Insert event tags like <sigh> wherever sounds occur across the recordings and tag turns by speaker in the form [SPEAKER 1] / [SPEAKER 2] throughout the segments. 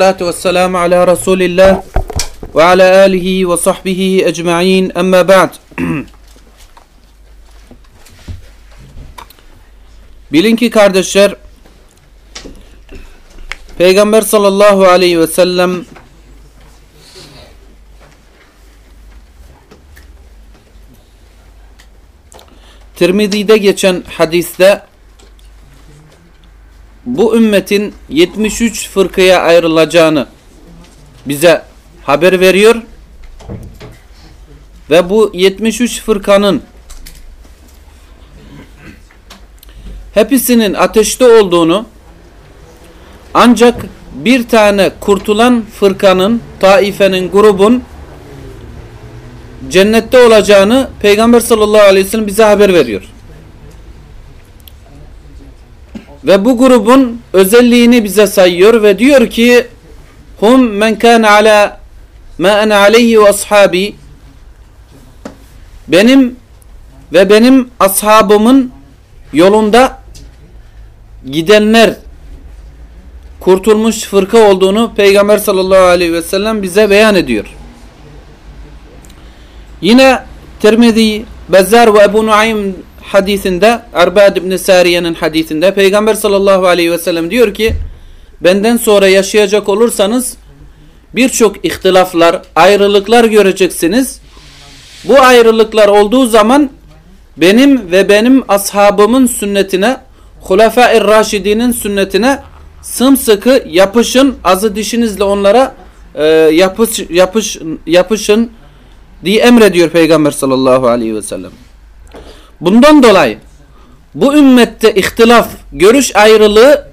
[SPEAKER 1] Salatu vesselamu ala Resulillah ve ala alihi ve sahbihi ecma'in emma ba'd. <clears throat> Bilin ki kardeşler Peygamber sallallahu aleyhi ve sellem Tirmizi'de geçen hadiste bu ümmetin 73 fırkaya ayrılacağını bize haber veriyor. Ve bu 73 fırkanın hepsinin ateşte olduğunu ancak bir tane kurtulan fırkanın, taifenin, grubun cennette olacağını Peygamber sallallahu aleyhi ve sellem bize haber veriyor. Ve bu grubun özelliğini bize sayıyor ve diyor ki hum men kana ala ma ana aleyhi ve ashabi benim ve benim ashabımın yolunda gidenler kurtulmuş fırka olduğunu Peygamber sallallahu aleyhi ve sellem bize beyan ediyor. Yine Tirmizi, Bezzar ve Ebu Nuaym hadisinde Erbad ibn Sariye'nin hadisinde Peygamber sallallahu aleyhi ve sellem diyor ki benden sonra yaşayacak olursanız birçok ihtilaflar, ayrılıklar göreceksiniz. Bu ayrılıklar olduğu zaman benim ve benim ashabımın sünnetine Hulefai Raşidi'nin sünnetine sımsıkı yapışın, azı dişinizle onlara e, yapış, yapış, yapışın diye emrediyor Peygamber sallallahu aleyhi ve sellem. Bundan dolayı bu ümmette ihtilaf, görüş ayrılığı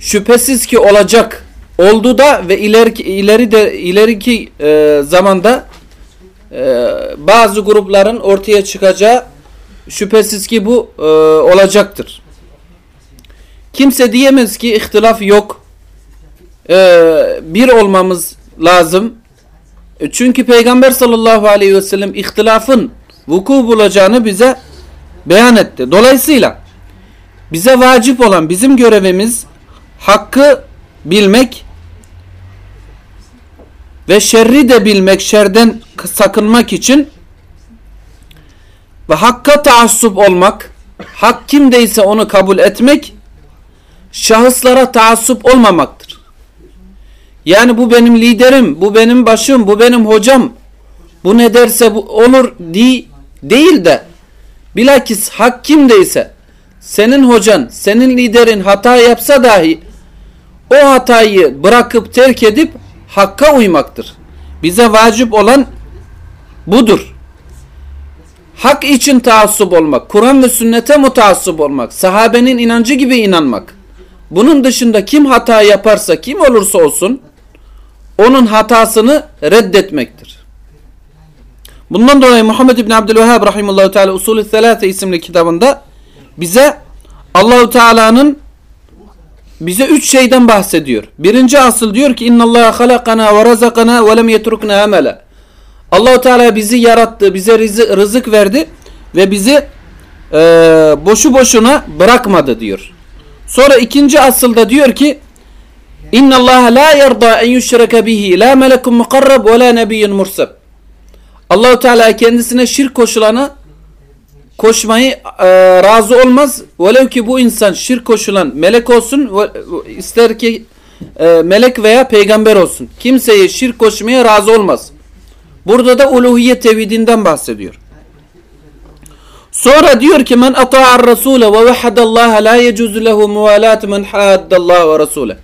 [SPEAKER 1] şüphesiz ki olacak. Oldu da ve ileriki ileri de ileriki e, zamanda e, bazı grupların ortaya çıkacağı şüphesiz ki bu e, olacaktır. Kimse diyemez ki ihtilaf yok. E, bir olmamız lazım. E, çünkü Peygamber sallallahu aleyhi ve sellem ihtilafın vuku bulacağını bize beyan etti. Dolayısıyla bize vacip olan bizim görevimiz hakkı bilmek ve şerri de bilmek, şerden sakınmak için ve hakka taassup olmak, hak kimdeyse onu kabul etmek, şahıslara taassup olmamaktır. Yani bu benim liderim, bu benim başım, bu benim hocam, bu ne derse bu olur di değil de bilakis hak kimdeyse senin hocan, senin liderin hata yapsa dahi o hatayı bırakıp terk edip hakka uymaktır. Bize vacip olan budur. Hak için taassup olmak, Kur'an ve sünnete mutaassup olmak, sahabenin inancı gibi inanmak. Bunun dışında kim hata yaparsa, kim olursa olsun onun hatasını reddetmektir. Bundan dolayı Muhammed İbn Abdülvehhab rahimehullah teala Usulü Selase isimli kitabında bize Allahu Teala'nın bize üç şeyden bahsediyor. Birinci asıl diyor ki inna Allah halakana ve razakana ve lem yetrukna amela. Allahu Teala bizi yarattı, bize rızık, verdi ve bizi e, boşu boşuna bırakmadı diyor. Sonra ikinci asılda diyor ki İnna Allah la yerda en yüşreke bihi la melekun mukarrab ve la nebiyyun mursab. Allahu Teala kendisine şirk koşulanı koşmayı e, razı olmaz. Velev ki bu insan şirk koşulan melek olsun ister ki e, melek veya peygamber olsun. Kimseye şirk koşmaya razı olmaz. Burada da uluhiyet tevhidinden bahsediyor. Sonra diyor ki men ata'ar rasule ve vahadallaha la yecuzu lehu muvalat men haddallahu ve rasule.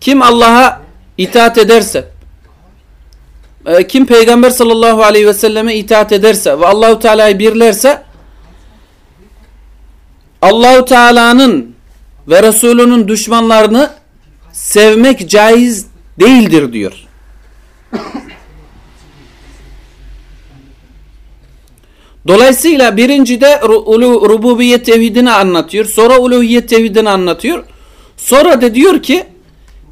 [SPEAKER 1] Kim Allah'a itaat ederse kim peygamber sallallahu aleyhi ve selleme itaat ederse ve Allahu Teala'yı birlerse Allahu Teala'nın ve Resulünün düşmanlarını sevmek caiz değildir diyor. Dolayısıyla birincide rububiyet tevhidini anlatıyor. Sonra uluhiyet tevhidini anlatıyor. Sonra da diyor ki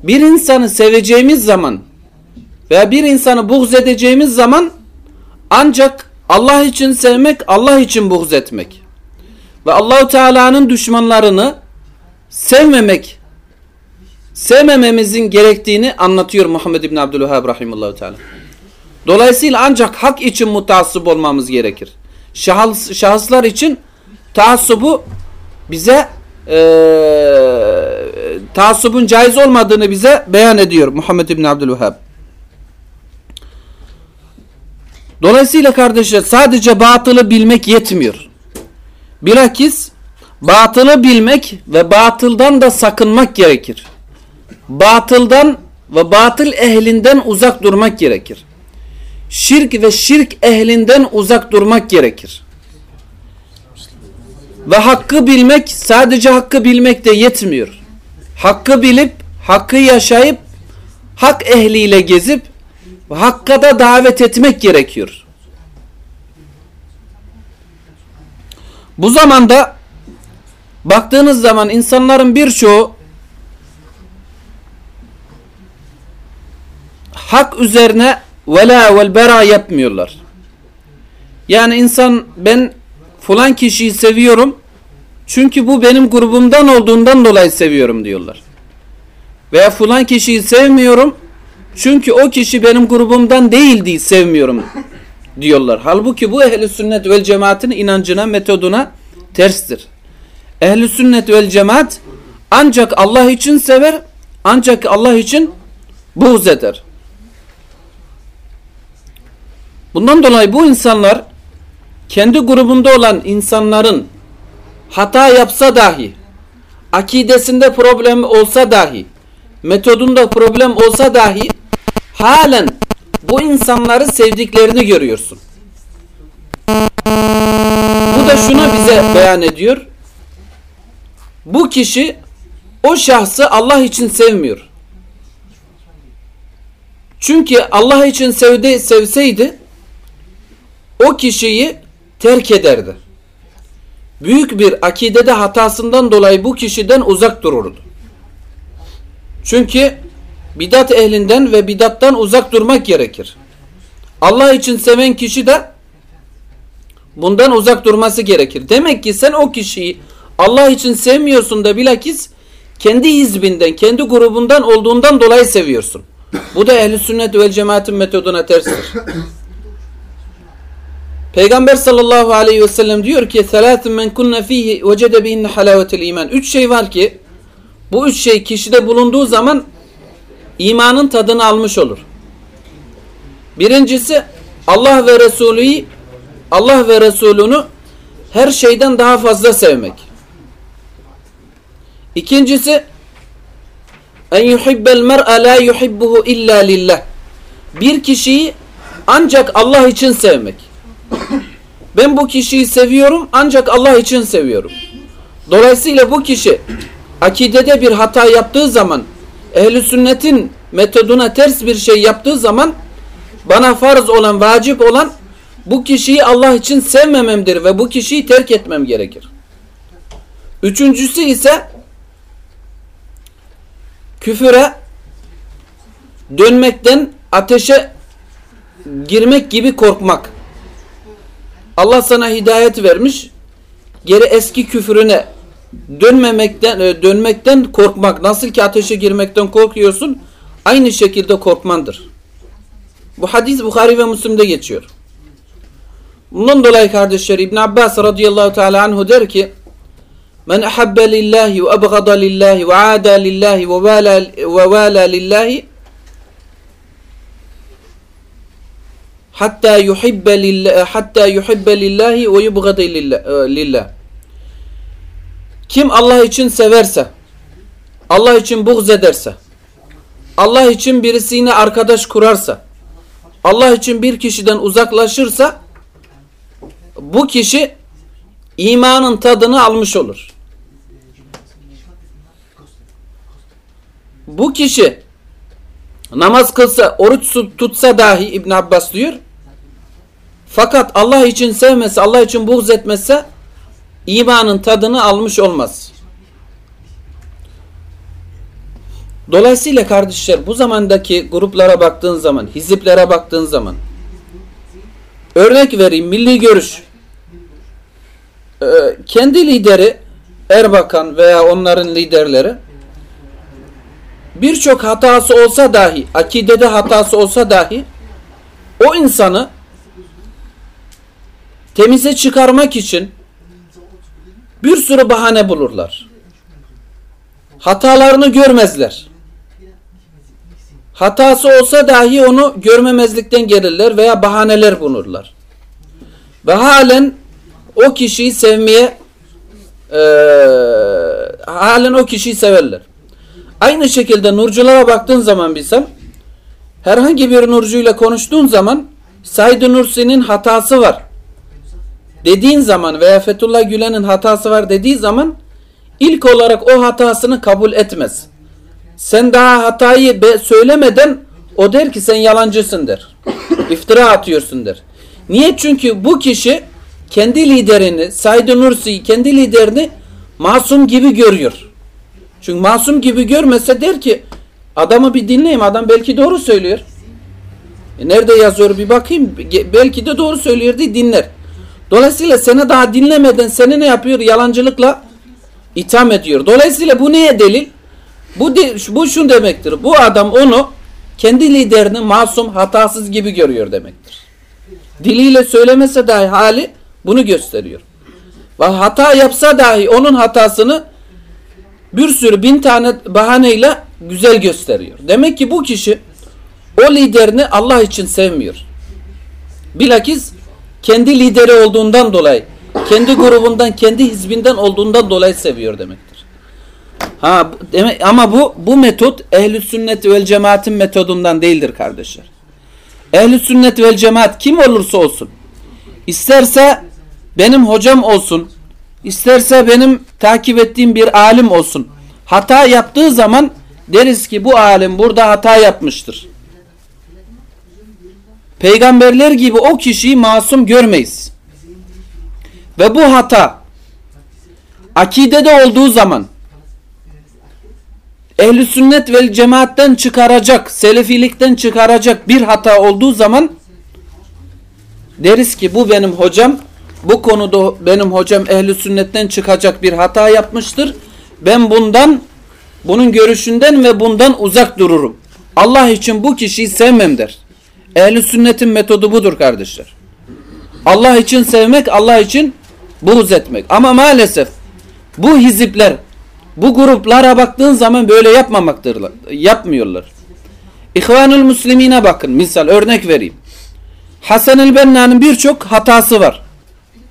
[SPEAKER 1] bir insanı seveceğimiz zaman veya bir insanı buğz edeceğimiz zaman ancak Allah için sevmek, Allah için buğz etmek. Ve Allahu Teala'nın düşmanlarını sevmemek sevmememizin gerektiğini anlatıyor Muhammed İbn Abdülvehhab rahimullahu teala. Dolayısıyla ancak hak için mutaassıp olmamız gerekir. Şahıs, şahıslar için taassubu bize e, taassubun caiz olmadığını bize beyan ediyor Muhammed İbn Abdülvehhab. Dolayısıyla kardeşler sadece batılı bilmek yetmiyor. Bilakis batılı bilmek ve batıldan da sakınmak gerekir. Batıldan ve batıl ehlinden uzak durmak gerekir. Şirk ve şirk ehlinden uzak durmak gerekir. Ve hakkı bilmek sadece hakkı bilmek de yetmiyor. Hakkı bilip, hakkı yaşayıp, hak ehliyle gezip, hakka da davet etmek gerekiyor. Bu zamanda baktığınız zaman insanların birçoğu hak üzerine vela vel bera yapmıyorlar. Yani insan ben falan kişiyi seviyorum çünkü bu benim grubumdan olduğundan dolayı seviyorum diyorlar. Veya falan kişiyi sevmiyorum çünkü o kişi benim grubumdan değildi sevmiyorum diyorlar. Halbuki bu ehli sünnet vel cemaatin inancına, metoduna terstir. Ehli sünnet vel cemaat ancak Allah için sever, ancak Allah için buğz eder. Bundan dolayı bu insanlar kendi grubunda olan insanların hata yapsa dahi, akidesinde problem olsa dahi, metodunda problem olsa dahi halen bu insanları sevdiklerini görüyorsun. Bu da şunu bize beyan ediyor. Bu kişi o şahsı Allah için sevmiyor. Çünkü Allah için sevdi, sevseydi o kişiyi terk ederdi. Büyük bir akidede hatasından dolayı bu kişiden uzak dururdu. Çünkü bidat ehlinden ve bidattan uzak durmak gerekir. Allah için seven kişi de bundan uzak durması gerekir. Demek ki sen o kişiyi Allah için sevmiyorsun da bilakis kendi hizbinden, kendi grubundan olduğundan dolayı seviyorsun. Bu da ehli sünnet ve cemaatin metoduna terstir. Peygamber sallallahu aleyhi ve sellem diyor ki Selâtun men kunne fihi vecede bihinne halavetel iman. Üç şey var ki bu üç şey kişide bulunduğu zaman imanın tadını almış olur. Birincisi Allah ve Resulü Allah ve Resulünü her şeyden daha fazla sevmek. İkincisi en yuhibbel mer'a la yuhibbuhu illa lillah. Bir kişiyi ancak Allah için sevmek. Ben bu kişiyi seviyorum ancak Allah için seviyorum. Dolayısıyla bu kişi akidede bir hata yaptığı zaman ehli sünnetin metoduna ters bir şey yaptığı zaman bana farz olan, vacip olan bu kişiyi Allah için sevmememdir ve bu kişiyi terk etmem gerekir. Üçüncüsü ise küfüre dönmekten ateşe girmek gibi korkmak. Allah sana hidayet vermiş. Geri eski küfürüne dönmemekten e, dönmekten korkmak. Nasıl ki ateşe girmekten korkuyorsun, aynı şekilde korkmandır. Bu hadis Bukhari ve Müslim'de geçiyor. Bundan dolayı kardeşler İbn Abbas radıyallahu teala anhu der ki Men ahabbe lillahi ve abgada lillahi ve ada lillahi ve vala, ve vala lillahi hatta yuhibbe lillahi hatta yuhibbe lillahi ve yubgada lillah. Kim Allah için severse, Allah için buğz ederse, Allah için birisine arkadaş kurarsa, Allah için bir kişiden uzaklaşırsa bu kişi imanın tadını almış olur. Bu kişi namaz kılsa, oruç tutsa dahi İbn Abbas diyor. Fakat Allah için sevmese, Allah için buğz etmezse imanın tadını almış olmaz. Dolayısıyla kardeşler bu zamandaki gruplara baktığın zaman, hiziplere baktığın zaman örnek vereyim milli görüş ee, kendi lideri Erbakan veya onların liderleri birçok hatası olsa dahi, akidede hatası olsa dahi o insanı temize çıkarmak için bir sürü bahane bulurlar. Hatalarını görmezler. Hatası olsa dahi onu görmemezlikten gelirler veya bahaneler bulurlar. Ve halen o kişiyi sevmeye e, halen o kişiyi severler. Aynı şekilde nurculara baktığın zaman bilsem herhangi bir nurcuyla konuştuğun zaman Said Nursi'nin hatası var dediğin zaman veya Fethullah Gülen'in hatası var dediği zaman ilk olarak o hatasını kabul etmez. Sen daha hatayı söylemeden o der ki sen yalancısın der. <coughs> İftira atıyorsun der. Niye? Çünkü bu kişi kendi liderini, Said Nursi'yi kendi liderini masum gibi görüyor. Çünkü masum gibi görmese der ki adamı bir dinleyeyim adam belki doğru söylüyor. E nerede yazıyor bir bakayım belki de doğru söylüyor diye dinler. Dolayısıyla seni daha dinlemeden seni ne yapıyor? Yalancılıkla itham ediyor. Dolayısıyla bu neye delil? Bu, de, bu şun demektir. Bu adam onu kendi liderini masum, hatasız gibi görüyor demektir. Diliyle söylemese dahi hali bunu gösteriyor. Ve hata yapsa dahi onun hatasını bir sürü bin tane bahaneyle güzel gösteriyor. Demek ki bu kişi o liderini Allah için sevmiyor. Bilakis kendi lideri olduğundan dolayı, kendi grubundan, kendi hizbinden olduğundan dolayı seviyor demektir. Ha demek ama bu bu metot ehli sünnet vel cemaatin metodundan değildir kardeşler. Ehli sünnet vel cemaat kim olursa olsun isterse benim hocam olsun, isterse benim takip ettiğim bir alim olsun. Hata yaptığı zaman deriz ki bu alim burada hata yapmıştır. Peygamberler gibi o kişiyi masum görmeyiz. Ve bu hata akidede olduğu zaman ehli sünnet ve cemaatten çıkaracak, selefilikten çıkaracak bir hata olduğu zaman deriz ki bu benim hocam, bu konuda benim hocam ehli sünnetten çıkacak bir hata yapmıştır. Ben bundan, bunun görüşünden ve bundan uzak dururum. Allah için bu kişiyi sevmem der. Ehli sünnetin metodu budur kardeşler. Allah için sevmek, Allah için buğz etmek. Ama maalesef bu hizipler, bu gruplara baktığın zaman böyle yapmamaktırlar. Yapmıyorlar. İhvanül Müslimine bakın. Misal örnek vereyim. Hasan el Benna'nın birçok hatası var.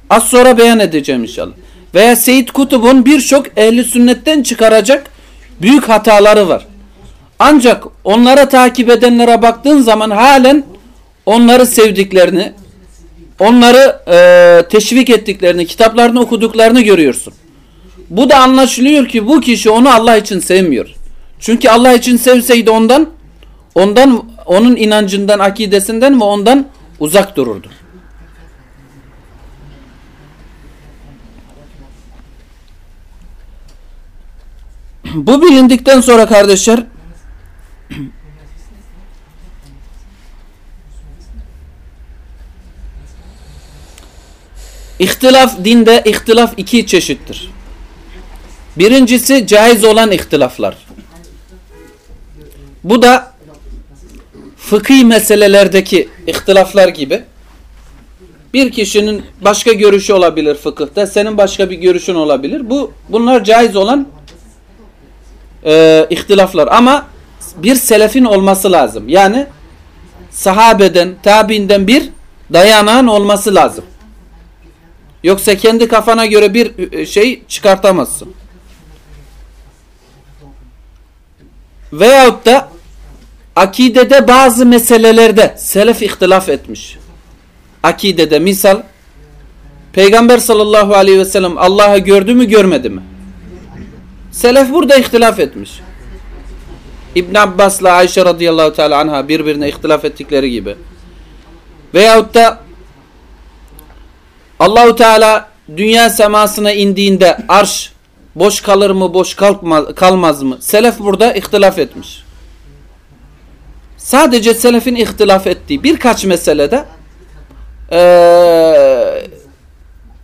[SPEAKER 1] Az sonra beyan edeceğim inşallah. Veya Seyyid Kutub'un birçok ehli sünnetten çıkaracak büyük hataları var. Ancak onlara takip edenlere baktığın zaman halen onları sevdiklerini, onları e, teşvik ettiklerini, kitaplarını okuduklarını görüyorsun. Bu da anlaşılıyor ki bu kişi onu Allah için sevmiyor. Çünkü Allah için sevseydi ondan, ondan onun inancından, akidesinden ve ondan uzak dururdu. Bu bilindikten sonra kardeşler İhtilaf dinde ihtilaf iki çeşittir. Birincisi caiz olan ihtilaflar. Bu da fıkhi meselelerdeki ihtilaflar gibi. Bir kişinin başka görüşü olabilir fıkıhta, senin başka bir görüşün olabilir. Bu bunlar caiz olan e, ihtilaflar. Ama bir selefin olması lazım. Yani sahabeden, tabiinden bir dayanağın olması lazım. Yoksa kendi kafana göre bir e, şey çıkartamazsın. Veyahut da akidede bazı meselelerde selef ihtilaf etmiş. Akidede misal Peygamber sallallahu aleyhi ve sellem Allah'ı gördü mü görmedi mi? Selef burada ihtilaf etmiş. İbn Abbas'la Ayşe radıyallahu teala anha birbirine ihtilaf ettikleri gibi. Veyahut da Allahu Teala dünya semasına indiğinde arş boş kalır mı boş kalkmaz, kalmaz mı? Selef burada ihtilaf etmiş. Sadece selefin ihtilaf ettiği birkaç meselede ee,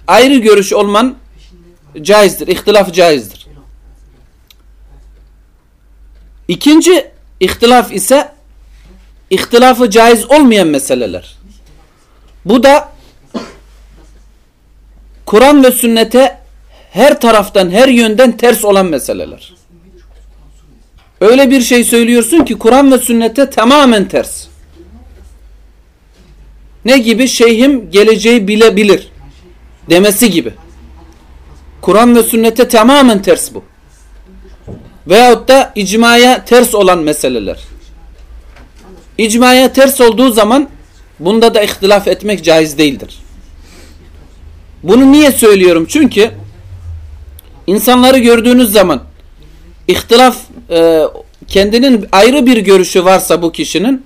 [SPEAKER 1] ayrı görüş olman caizdir. İhtilaf caizdir. İkinci ihtilaf ise ihtilafı caiz olmayan meseleler. Bu da Kur'an ve sünnete her taraftan, her yönden ters olan meseleler. Öyle bir şey söylüyorsun ki Kur'an ve sünnete tamamen ters. Ne gibi? Şeyhim geleceği bilebilir demesi gibi. Kur'an ve sünnete tamamen ters bu. Veyahut da icmaya ters olan meseleler. İcmaya ters olduğu zaman bunda da ihtilaf etmek caiz değildir. Bunu niye söylüyorum? Çünkü insanları gördüğünüz zaman ihtilaf e, kendinin ayrı bir görüşü varsa bu kişinin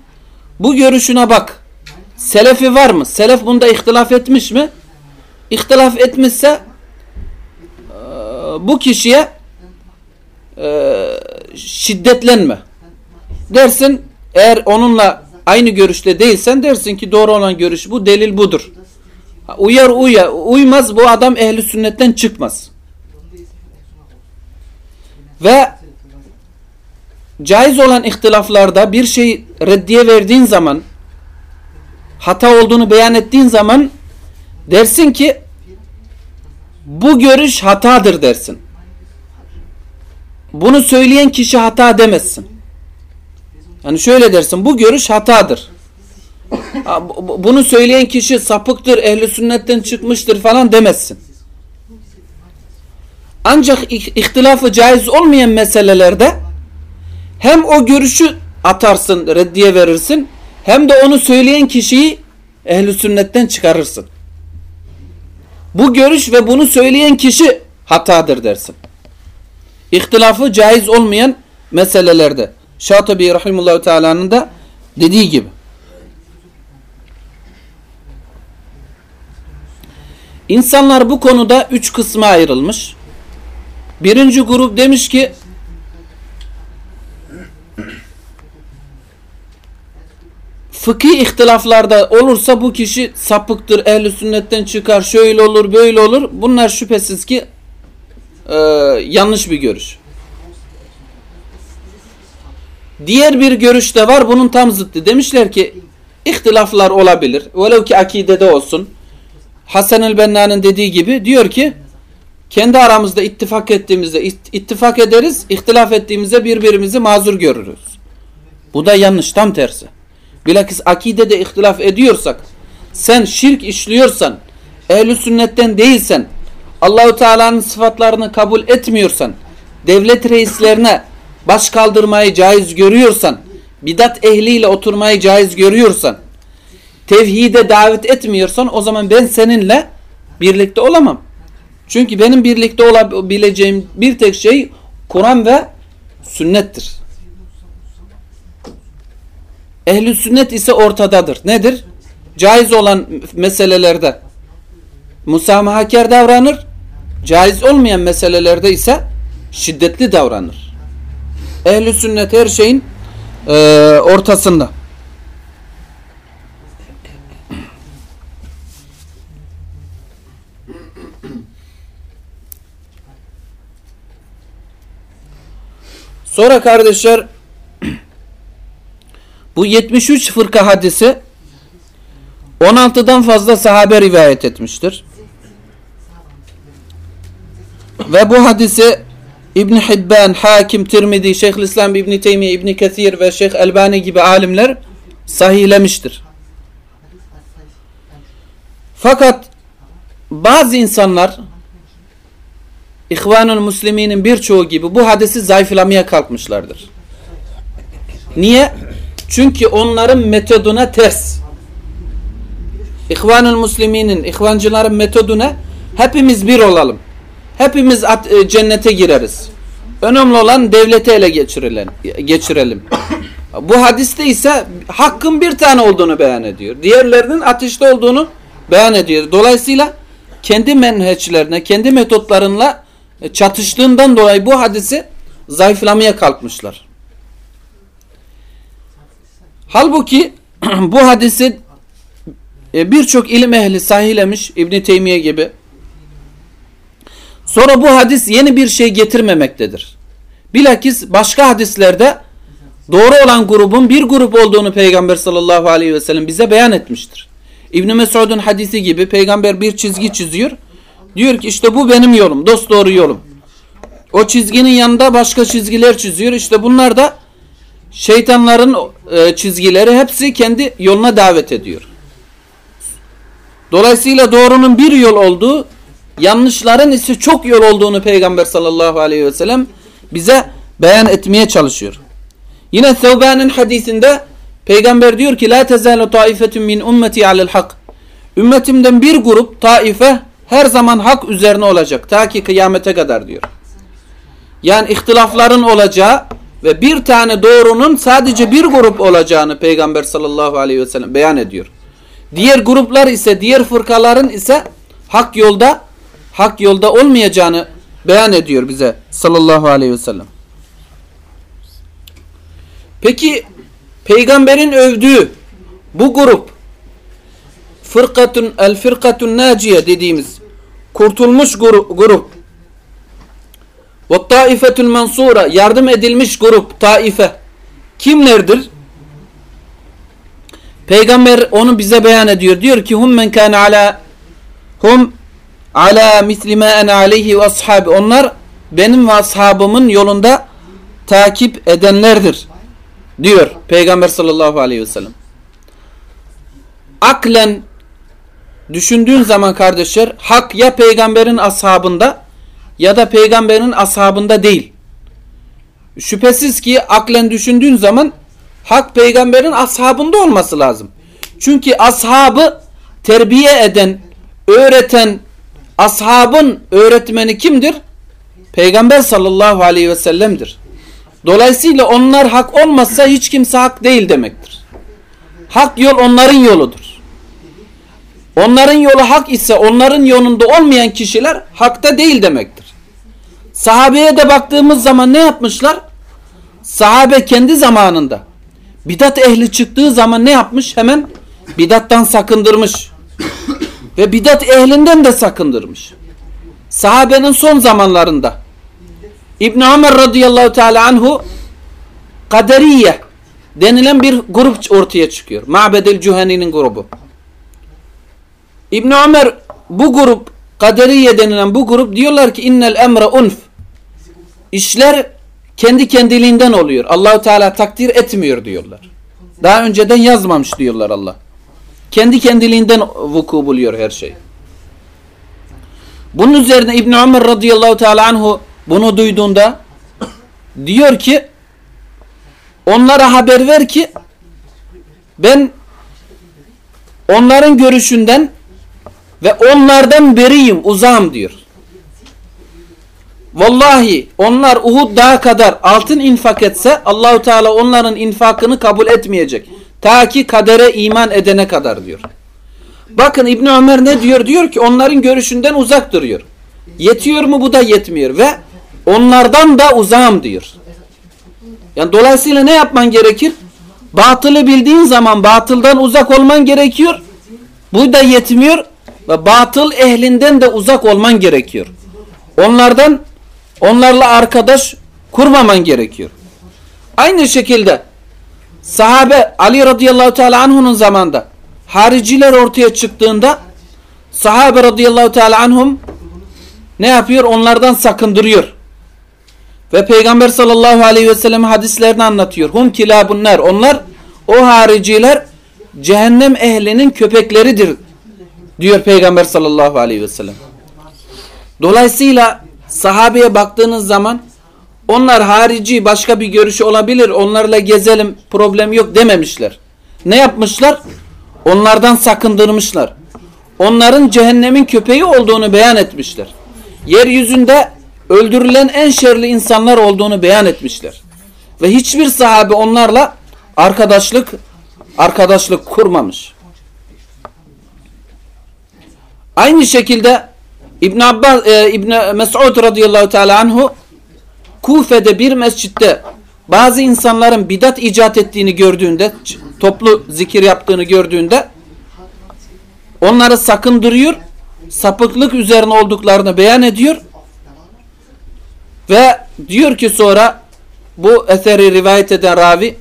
[SPEAKER 1] bu görüşüne bak. Selefi var mı? Selef bunda ihtilaf etmiş mi? İhtilaf etmişse e, bu kişiye e, şiddetlenme. Dersin eğer onunla aynı görüşte değilsen dersin ki doğru olan görüş bu delil budur. Uyar uyar uymaz bu adam ehli sünnetten çıkmaz. Ve caiz olan ihtilaflarda bir şey reddiye verdiğin zaman hata olduğunu beyan ettiğin zaman dersin ki bu görüş hatadır dersin. Bunu söyleyen kişi hata demezsin. Yani şöyle dersin bu görüş hatadır. Bunu söyleyen kişi sapıktır, ehli sünnetten çıkmıştır falan demezsin. Ancak ihtilafı caiz olmayan meselelerde hem o görüşü atarsın, reddiye verirsin hem de onu söyleyen kişiyi ehli sünnetten çıkarırsın. Bu görüş ve bunu söyleyen kişi hatadır dersin. İhtilafı caiz olmayan meselelerde. Şatibi Rahimullahu Teala'nın da dediği gibi. İnsanlar bu konuda üç kısma ayrılmış. Birinci grup demiş ki fıkhi ihtilaflarda olursa bu kişi sapıktır, ehli sünnetten çıkar, şöyle olur, böyle olur. Bunlar şüphesiz ki e, yanlış bir görüş. Diğer bir görüş de var bunun tam zıttı. Demişler ki ihtilaflar olabilir. Velev ki akidede olsun. Hasan el-Benna'nın dediği gibi diyor ki kendi aramızda ittifak ettiğimizde ittifak ederiz, ihtilaf ettiğimizde birbirimizi mazur görürüz. Bu da yanlış, tam tersi. Bilakis akidede ihtilaf ediyorsak, sen şirk işliyorsan, ehl sünnetten değilsen, Allahu Teala'nın sıfatlarını kabul etmiyorsan, devlet reislerine baş kaldırmayı caiz görüyorsan, bidat ehliyle oturmayı caiz görüyorsan, tevhide davet etmiyorsan o zaman ben seninle birlikte olamam. Çünkü benim birlikte olabileceğim bir tek şey Kur'an ve sünnettir. Ehli sünnet ise ortadadır. Nedir? Caiz olan meselelerde musamahakar davranır. Caiz olmayan meselelerde ise şiddetli davranır. Ehli sünnet her şeyin e, ortasında. Sonra kardeşler <clears throat> bu 73 fırka hadisi 16'dan fazla sahabe rivayet etmiştir. Ve bu hadisi İbn Hibban, Hakim, Tirmidi, Şeyhülislam İbn Teymiye, İbn Kesir ve Şeyh Elbani gibi alimler sahihlemiştir. Fakat bazı insanlar İhvanul Müslümin'in birçoğu gibi bu hadisi zayıflamaya kalkmışlardır. Niye? Çünkü onların metoduna ters. İhvanul Müslümin'in, ihvancıların metoduna hepimiz bir olalım. Hepimiz e, cennete gireriz. Önemli olan devleti ele geçirelim. geçirelim. Bu hadiste ise hakkın bir tane olduğunu beyan ediyor. Diğerlerinin ateşte olduğunu beyan ediyor. Dolayısıyla kendi menheçlerine, kendi metotlarınla çatıştığından dolayı bu hadisi zayıflamaya kalkmışlar. Halbuki <clears throat> bu hadisi e, birçok ilim ehli sahilemiş İbn Teymiye gibi. Sonra bu hadis yeni bir şey getirmemektedir. Bilakis başka hadislerde doğru olan grubun bir grup olduğunu Peygamber sallallahu aleyhi ve sellem bize beyan etmiştir. İbn Mesud'un hadisi gibi peygamber bir çizgi çiziyor. Diyor ki işte bu benim yolum, dost doğru yolum. O çizginin yanında başka çizgiler çiziyor. İşte bunlar da şeytanların e, çizgileri hepsi kendi yoluna davet ediyor. Dolayısıyla doğrunun bir yol olduğu, yanlışların ise çok yol olduğunu Peygamber sallallahu aleyhi ve sellem bize beyan etmeye çalışıyor. Yine Sevban'ın hadisinde Peygamber diyor ki La tezalu taifetun min ummeti alel hak. Ümmetimden bir grup taife her zaman hak üzerine olacak. Ta ki kıyamete kadar diyor. Yani ihtilafların olacağı ve bir tane doğrunun sadece bir grup olacağını Peygamber sallallahu aleyhi ve sellem beyan ediyor. Diğer gruplar ise diğer fırkaların ise hak yolda hak yolda olmayacağını beyan ediyor bize sallallahu aleyhi ve sellem. Peki peygamberin övdüğü bu grup fırkatun el firkatun naciye dediğimiz kurtulmuş grup, grup ve taifetul mansura yardım edilmiş grup taife kimlerdir? Peygamber onu bize beyan ediyor. Diyor ki hum men kana ala hum ala misli ma ana aleyhi ve ashabi. Onlar benim ve ashabımın yolunda takip edenlerdir. Diyor Peygamber sallallahu aleyhi ve sellem. Aklen düşündüğün zaman kardeşler hak ya peygamberin ashabında ya da peygamberin ashabında değil. Şüphesiz ki aklen düşündüğün zaman hak peygamberin ashabında olması lazım. Çünkü ashabı terbiye eden, öğreten, ashabın öğretmeni kimdir? Peygamber sallallahu aleyhi ve sellem'dir. Dolayısıyla onlar hak olmazsa hiç kimse hak değil demektir. Hak yol onların yoludur. Onların yolu hak ise onların yolunda olmayan kişiler hakta değil demektir. Sahabeye de baktığımız zaman ne yapmışlar? Sahabe kendi zamanında bidat ehli çıktığı zaman ne yapmış? Hemen bidattan sakındırmış. Ve bidat ehlinden de sakındırmış. Sahabenin son zamanlarında İbn Ömer radıyallahu teala anhu Kaderiye denilen bir grup ortaya çıkıyor. Ma'bedel Cüheni'nin grubu. İbn Ömer bu grup Kaderiye denilen bu grup diyorlar ki innel emre unf. İşler kendi kendiliğinden oluyor. Allahu Teala takdir etmiyor diyorlar. Daha önceden yazmamış diyorlar Allah. Kendi kendiliğinden vuku buluyor her şey. Bunun üzerine İbn Ömer radıyallahu teala anhu bunu duyduğunda diyor ki onlara haber ver ki ben onların görüşünden ve onlardan beriyim, uzağım diyor. Vallahi onlar Uhud dağı kadar altın infak etse Allahu Teala onların infakını kabul etmeyecek. Ta ki kadere iman edene kadar diyor. Bakın İbn Ömer ne diyor? Diyor ki onların görüşünden uzak duruyor. Yetiyor mu bu da yetmiyor ve onlardan da uzağım diyor. Yani dolayısıyla ne yapman gerekir? Batılı bildiğin zaman batıldan uzak olman gerekiyor. Bu da yetmiyor ve batıl ehlinden de uzak olman gerekiyor. Onlardan onlarla arkadaş kurmaman gerekiyor. Aynı şekilde sahabe Ali radıyallahu teala anhunun zamanında hariciler ortaya çıktığında sahabe radıyallahu teala anhum ne yapıyor? Onlardan sakındırıyor. Ve Peygamber sallallahu aleyhi ve sellem hadislerini anlatıyor. Hum kilabunlar. Onlar o hariciler cehennem ehlinin köpekleridir diyor Peygamber sallallahu aleyhi ve sellem. Dolayısıyla sahabeye baktığınız zaman onlar harici başka bir görüşü olabilir. Onlarla gezelim problem yok dememişler. Ne yapmışlar? Onlardan sakındırmışlar. Onların cehennemin köpeği olduğunu beyan etmişler. Yeryüzünde öldürülen en şerli insanlar olduğunu beyan etmişler. Ve hiçbir sahabe onlarla arkadaşlık arkadaşlık kurmamış. Aynı şekilde İbn Abbas e, İbn Mes'ud radıyallahu teala anhu Kufe'de bir mescitte bazı insanların bidat icat ettiğini gördüğünde, toplu zikir yaptığını gördüğünde onları sakındırıyor, sapıklık üzerine olduklarını beyan ediyor ve diyor ki sonra bu eseri rivayet eden ravi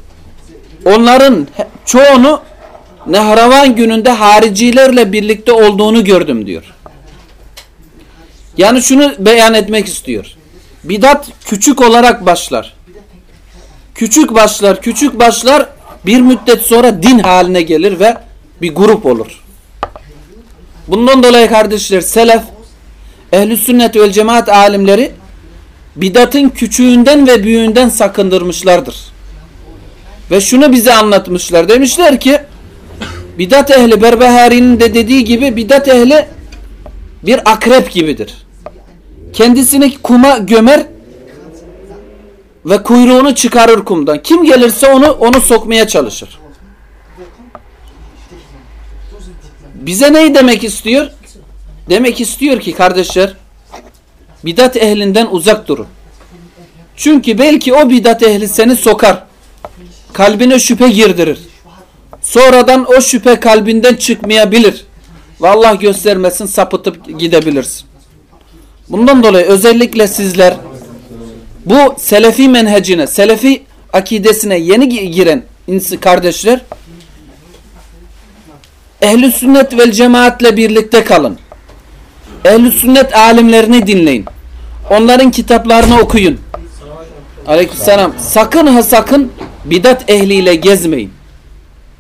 [SPEAKER 1] onların çoğunu Nehravan gününde haricilerle birlikte olduğunu gördüm diyor. Yani şunu beyan etmek istiyor. Bidat küçük olarak başlar. Küçük başlar, küçük başlar bir müddet sonra din haline gelir ve bir grup olur. Bundan dolayı kardeşler selef ehli sünnet ve cemaat alimleri bidatın küçüğünden ve büyüğünden sakındırmışlardır. Ve şunu bize anlatmışlar. Demişler ki bidat ehli Berbehari'nin de dediği gibi bidat ehli bir akrep gibidir. Kendisini kuma gömer ve kuyruğunu çıkarır kumdan. Kim gelirse onu onu sokmaya çalışır. Bize neyi demek istiyor? Demek istiyor ki kardeşler bidat ehlinden uzak durun. Çünkü belki o bidat ehli seni sokar. Kalbine şüphe girdirir. Sonradan o şüphe kalbinden çıkmayabilir. Ve Allah göstermesin sapıtıp gidebilirsin. Bundan dolayı özellikle sizler bu selefi menhecine, selefi akidesine yeni giren kardeşler ehli sünnet vel cemaatle birlikte kalın. Ehli sünnet alimlerini dinleyin. Onların kitaplarını okuyun. Aleykümselam. Sakın ha sakın bidat ehliyle gezmeyin.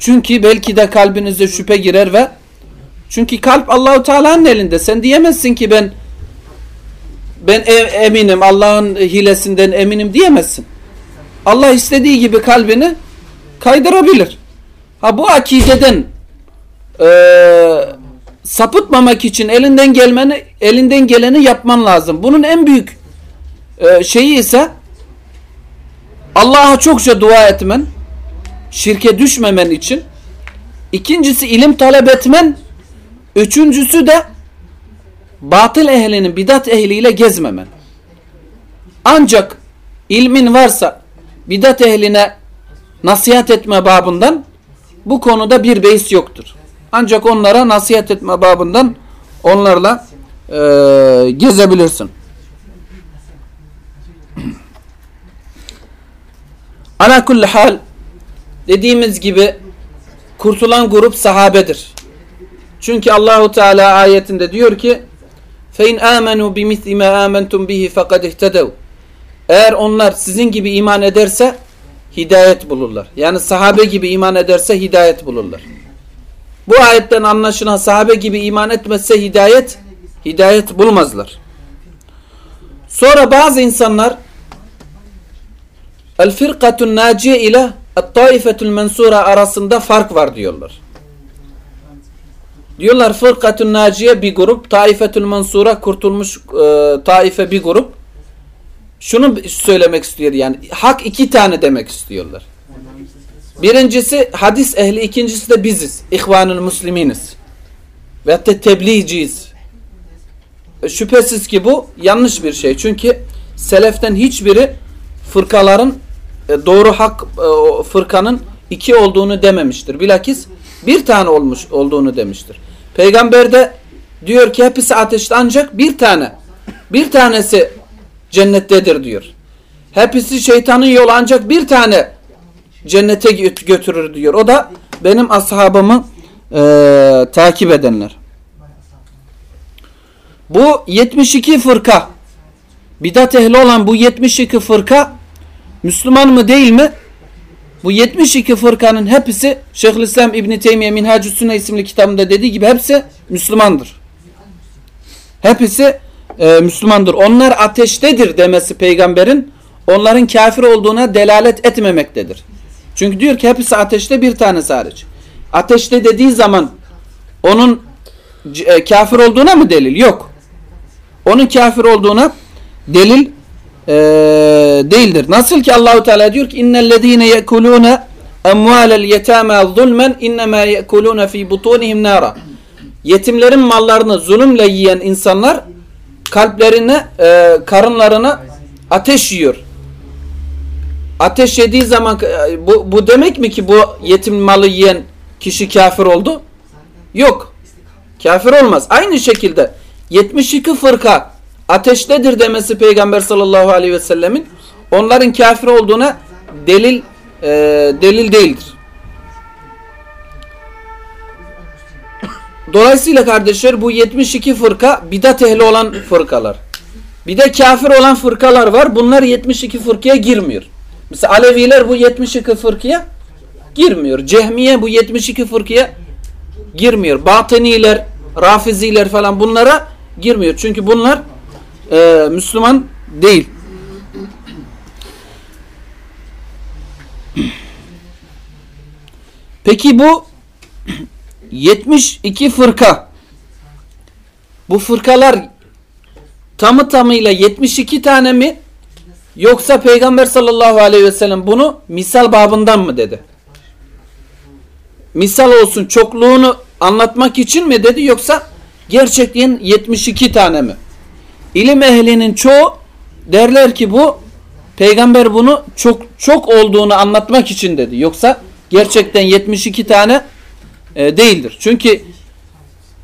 [SPEAKER 1] Çünkü belki de kalbinize şüphe girer ve çünkü kalp Allahu Teala'nın elinde. Sen diyemezsin ki ben ben e, eminim Allah'ın hilesinden eminim diyemezsin. Allah istediği gibi kalbini kaydırabilir. Ha bu akideden e, sapıtmamak için elinden gelmeni elinden geleni yapman lazım. Bunun en büyük e, şeyi ise Allah'a çokça dua etmen, şirke düşmemen için. İkincisi ilim talep etmen. Üçüncüsü de batıl ehlinin bidat ehliyle gezmemen. Ancak ilmin varsa bidat ehline nasihat etme babından bu konuda bir beis yoktur. Ancak onlara nasihat etme babından onlarla e, gezebilirsin. <clears throat> Ana kulli hal Dediğimiz gibi kurtulan grup sahabedir. Çünkü Allahu Teala ayetinde diyor ki: "Fein amenu bimithli ma amantum bihi faqad ihtedev." Eğer onlar sizin gibi iman ederse hidayet bulurlar. Yani sahabe gibi iman ederse hidayet bulurlar. Bu ayetten anlaşılan sahabe gibi iman etmezse hidayet hidayet bulmazlar. Sonra bazı insanlar el firkatun naciye ile taifetul mensura arasında fark var diyorlar. Diyorlar fırkatun naciye bir grup, taifetul mansura kurtulmuş e, taife bir grup. Şunu söylemek istiyor yani hak iki tane demek istiyorlar. Birincisi hadis ehli, ikincisi de biziz. İhvanul musliminiz. Ve hatta tebliğciyiz. E, şüphesiz ki bu yanlış bir şey. Çünkü seleften hiçbiri fırkaların doğru hak e, fırkanın iki olduğunu dememiştir. Bilakis bir tane olmuş olduğunu demiştir. Peygamber de diyor ki hepsi ateşte ancak bir tane. Bir tanesi cennettedir diyor. Hepsi şeytanın yolu ancak bir tane cennete götürür diyor. O da benim ashabımı e, takip edenler. Bu 72 fırka bidat ehli olan bu 72 fırka Müslüman mı değil mi? Bu 72 fırkanın hepsi Şeyhülislam İbn Teymiye Minhacü Sünne isimli kitabında dediği gibi hepsi Müslümandır. Hepsi e, Müslümandır. Onlar ateştedir demesi peygamberin onların kafir olduğuna delalet etmemektedir. Çünkü diyor ki hepsi ateşte bir tanesi hariç. Ateşte dediği zaman onun e, kafir olduğuna mı delil? Yok. Onun kafir olduğuna delil e, değildir. Nasıl ki Allahu Teala diyor ki innellezine yekuluna emvalel yetama zulmen innema yekuluna fi butunihim nara. Yetimlerin mallarını zulümle yiyen insanlar kalplerine, e, karınlarına ateş yiyor. Ateş yediği zaman e, bu, bu demek mi ki bu yetim malı yiyen kişi kafir oldu? Yok. Kafir olmaz. Aynı şekilde 72 fırka ateştedir demesi Peygamber sallallahu aleyhi ve sellemin onların kafir olduğuna delil e, delil değildir. Dolayısıyla kardeşler bu 72 fırka bidat ehli olan fırkalar. Bir de kafir olan fırkalar var. Bunlar 72 fırkaya girmiyor. Mesela Aleviler bu 72 fırkaya girmiyor. Cehmiye bu 72 fırkaya girmiyor. Batıniler, Rafiziler falan bunlara girmiyor. Çünkü bunlar e, Müslüman değil. Peki bu 72 fırka bu fırkalar tamı tamıyla 72 tane mi yoksa Peygamber sallallahu aleyhi ve sellem bunu misal babından mı dedi? Misal olsun çokluğunu anlatmak için mi dedi yoksa gerçekten 72 tane mi? İlim ehlinin çoğu derler ki bu peygamber bunu çok çok olduğunu anlatmak için dedi. Yoksa gerçekten 72 tane e, değildir. Çünkü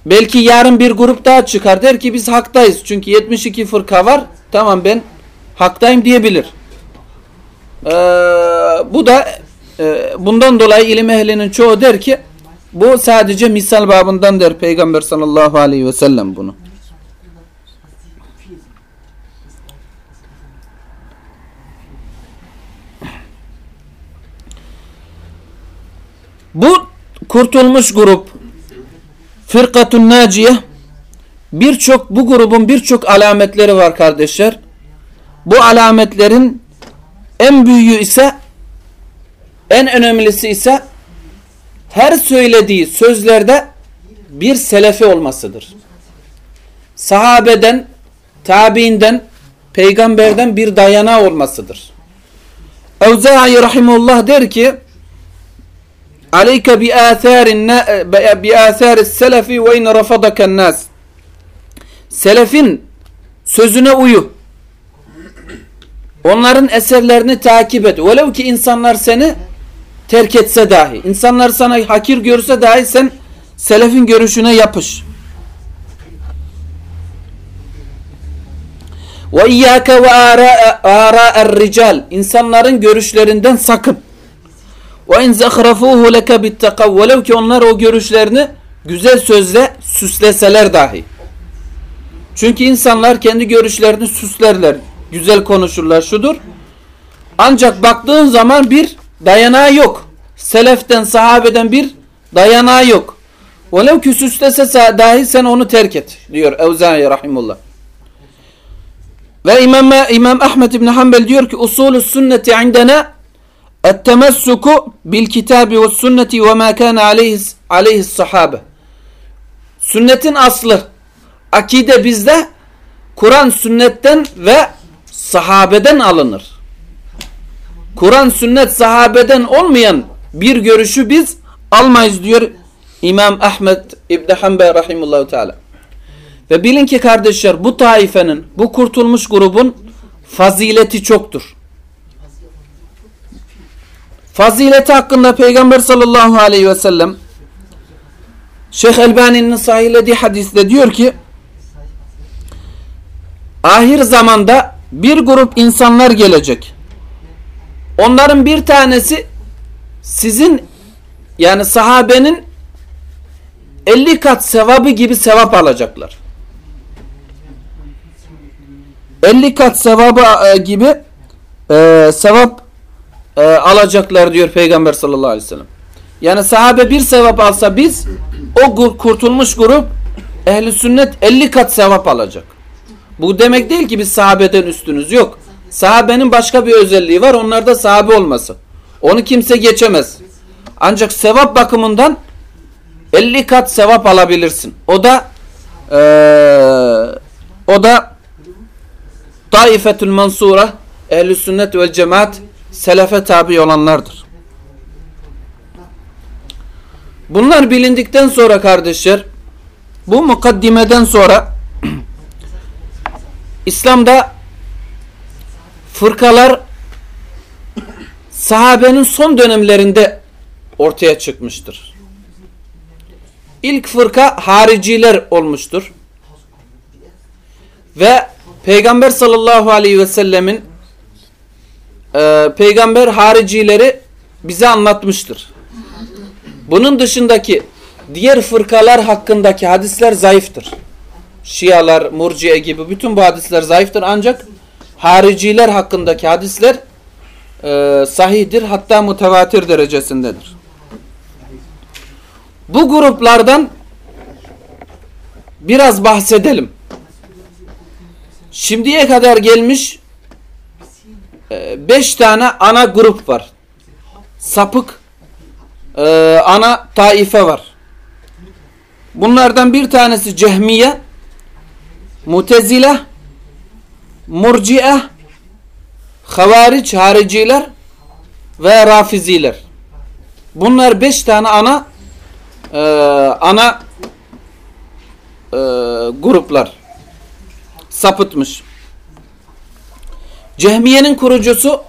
[SPEAKER 1] belki yarın bir grup daha çıkar der ki biz haktayız. Çünkü 72 fırka var. Tamam ben haktayım diyebilir. Ee, bu da e, bundan dolayı ilim ehlinin çoğu der ki bu sadece misal babından der Peygamber sallallahu aleyhi ve sellem bunu. Bu kurtulmuş grup Firkatun Naciye birçok bu grubun birçok alametleri var kardeşler. Bu alametlerin en büyüğü ise en önemlisi ise her söylediği sözlerde bir selefi olmasıdır. Sahabeden, tabiinden, peygamberden bir dayanağı olmasıdır. Evza'i rahimullah der ki Bi atharis selefi ve in rafadaken nas. Selefin sözüne uyu. Onların eserlerini takip et. Velev ki insanlar seni terk etse dahi. İnsanlar sana hakir görse dahi sen selefin görüşüne yapış. Ve iyyake ve ara'er rical. İnsanların görüşlerinden sakın. İn zahrafuhu leke bittekav. Velev ki onlar o görüşlerini güzel sözle süsleseler dahi. Çünkü insanlar kendi görüşlerini süslerler. Güzel konuşurlar şudur. Ancak baktığın zaman bir dayanağı yok. Seleften, sahabeden bir dayanağı yok. Velev ki süslese dahi sen onu terk et diyor Evzai Rahimullah. Ve İmam, İmam Ahmet İbni Hanbel diyor ki usulü sünneti indena ettemessuku bil kitabi ve sünneti ve ma kana aleyhi, aleyhi sahabe. Sünnetin aslı akide bizde Kur'an sünnetten ve sahabeden alınır. Kur'an sünnet sahabeden olmayan bir görüşü biz almayız diyor İmam Ahmed İbni Hanbel rahimullahu teala. Ve bilin ki kardeşler bu taifenin, bu kurtulmuş grubun fazileti çoktur. Fazileti hakkında Peygamber sallallahu aleyhi ve sellem Şeyh Elbani'nin sahihlediği hadiste diyor ki ahir zamanda bir grup insanlar gelecek. Onların bir tanesi sizin yani sahabenin 50 kat sevabı gibi sevap alacaklar. 50 kat sevabı e, gibi e, sevap e, alacaklar diyor Peygamber sallallahu aleyhi ve sellem. Yani sahabe bir sevap alsa biz o kurtulmuş grup ehli sünnet 50 kat sevap alacak. Bu demek değil ki biz sahabeden üstünüz. Yok. Sahabenin başka bir özelliği var. Onlarda sahabe olması. Onu kimse geçemez. Ancak sevap bakımından 50 kat sevap alabilirsin. O da ee, o da Taifetül Mansura Ehl-i Sünnet ve Cemaat Selefe tabi olanlardır. Bunlar bilindikten sonra kardeşler bu mukaddimeden sonra <clears throat> İslam'da fırkalar sahabenin son dönemlerinde ortaya çıkmıştır. İlk fırka hariciler olmuştur. Ve Peygamber sallallahu aleyhi ve sellemin e, peygamber haricileri bize anlatmıştır. Bunun dışındaki diğer fırkalar hakkındaki hadisler zayıftır. Şialar, Murciye gibi bütün bu hadisler zayıftır ancak hariciler hakkındaki hadisler e, sahihdir hatta mutevatir derecesindedir. Bu gruplardan biraz bahsedelim. Şimdiye kadar gelmiş beş tane ana grup var. Sapık e, ana taife var. Bunlardan bir tanesi Cehmiye, Mutezile, Murciye, Havariç, Hariciler ve Rafiziler. Bunlar beş tane ana e, ana e, gruplar sapıtmış. Cehmiye'nin kurucusu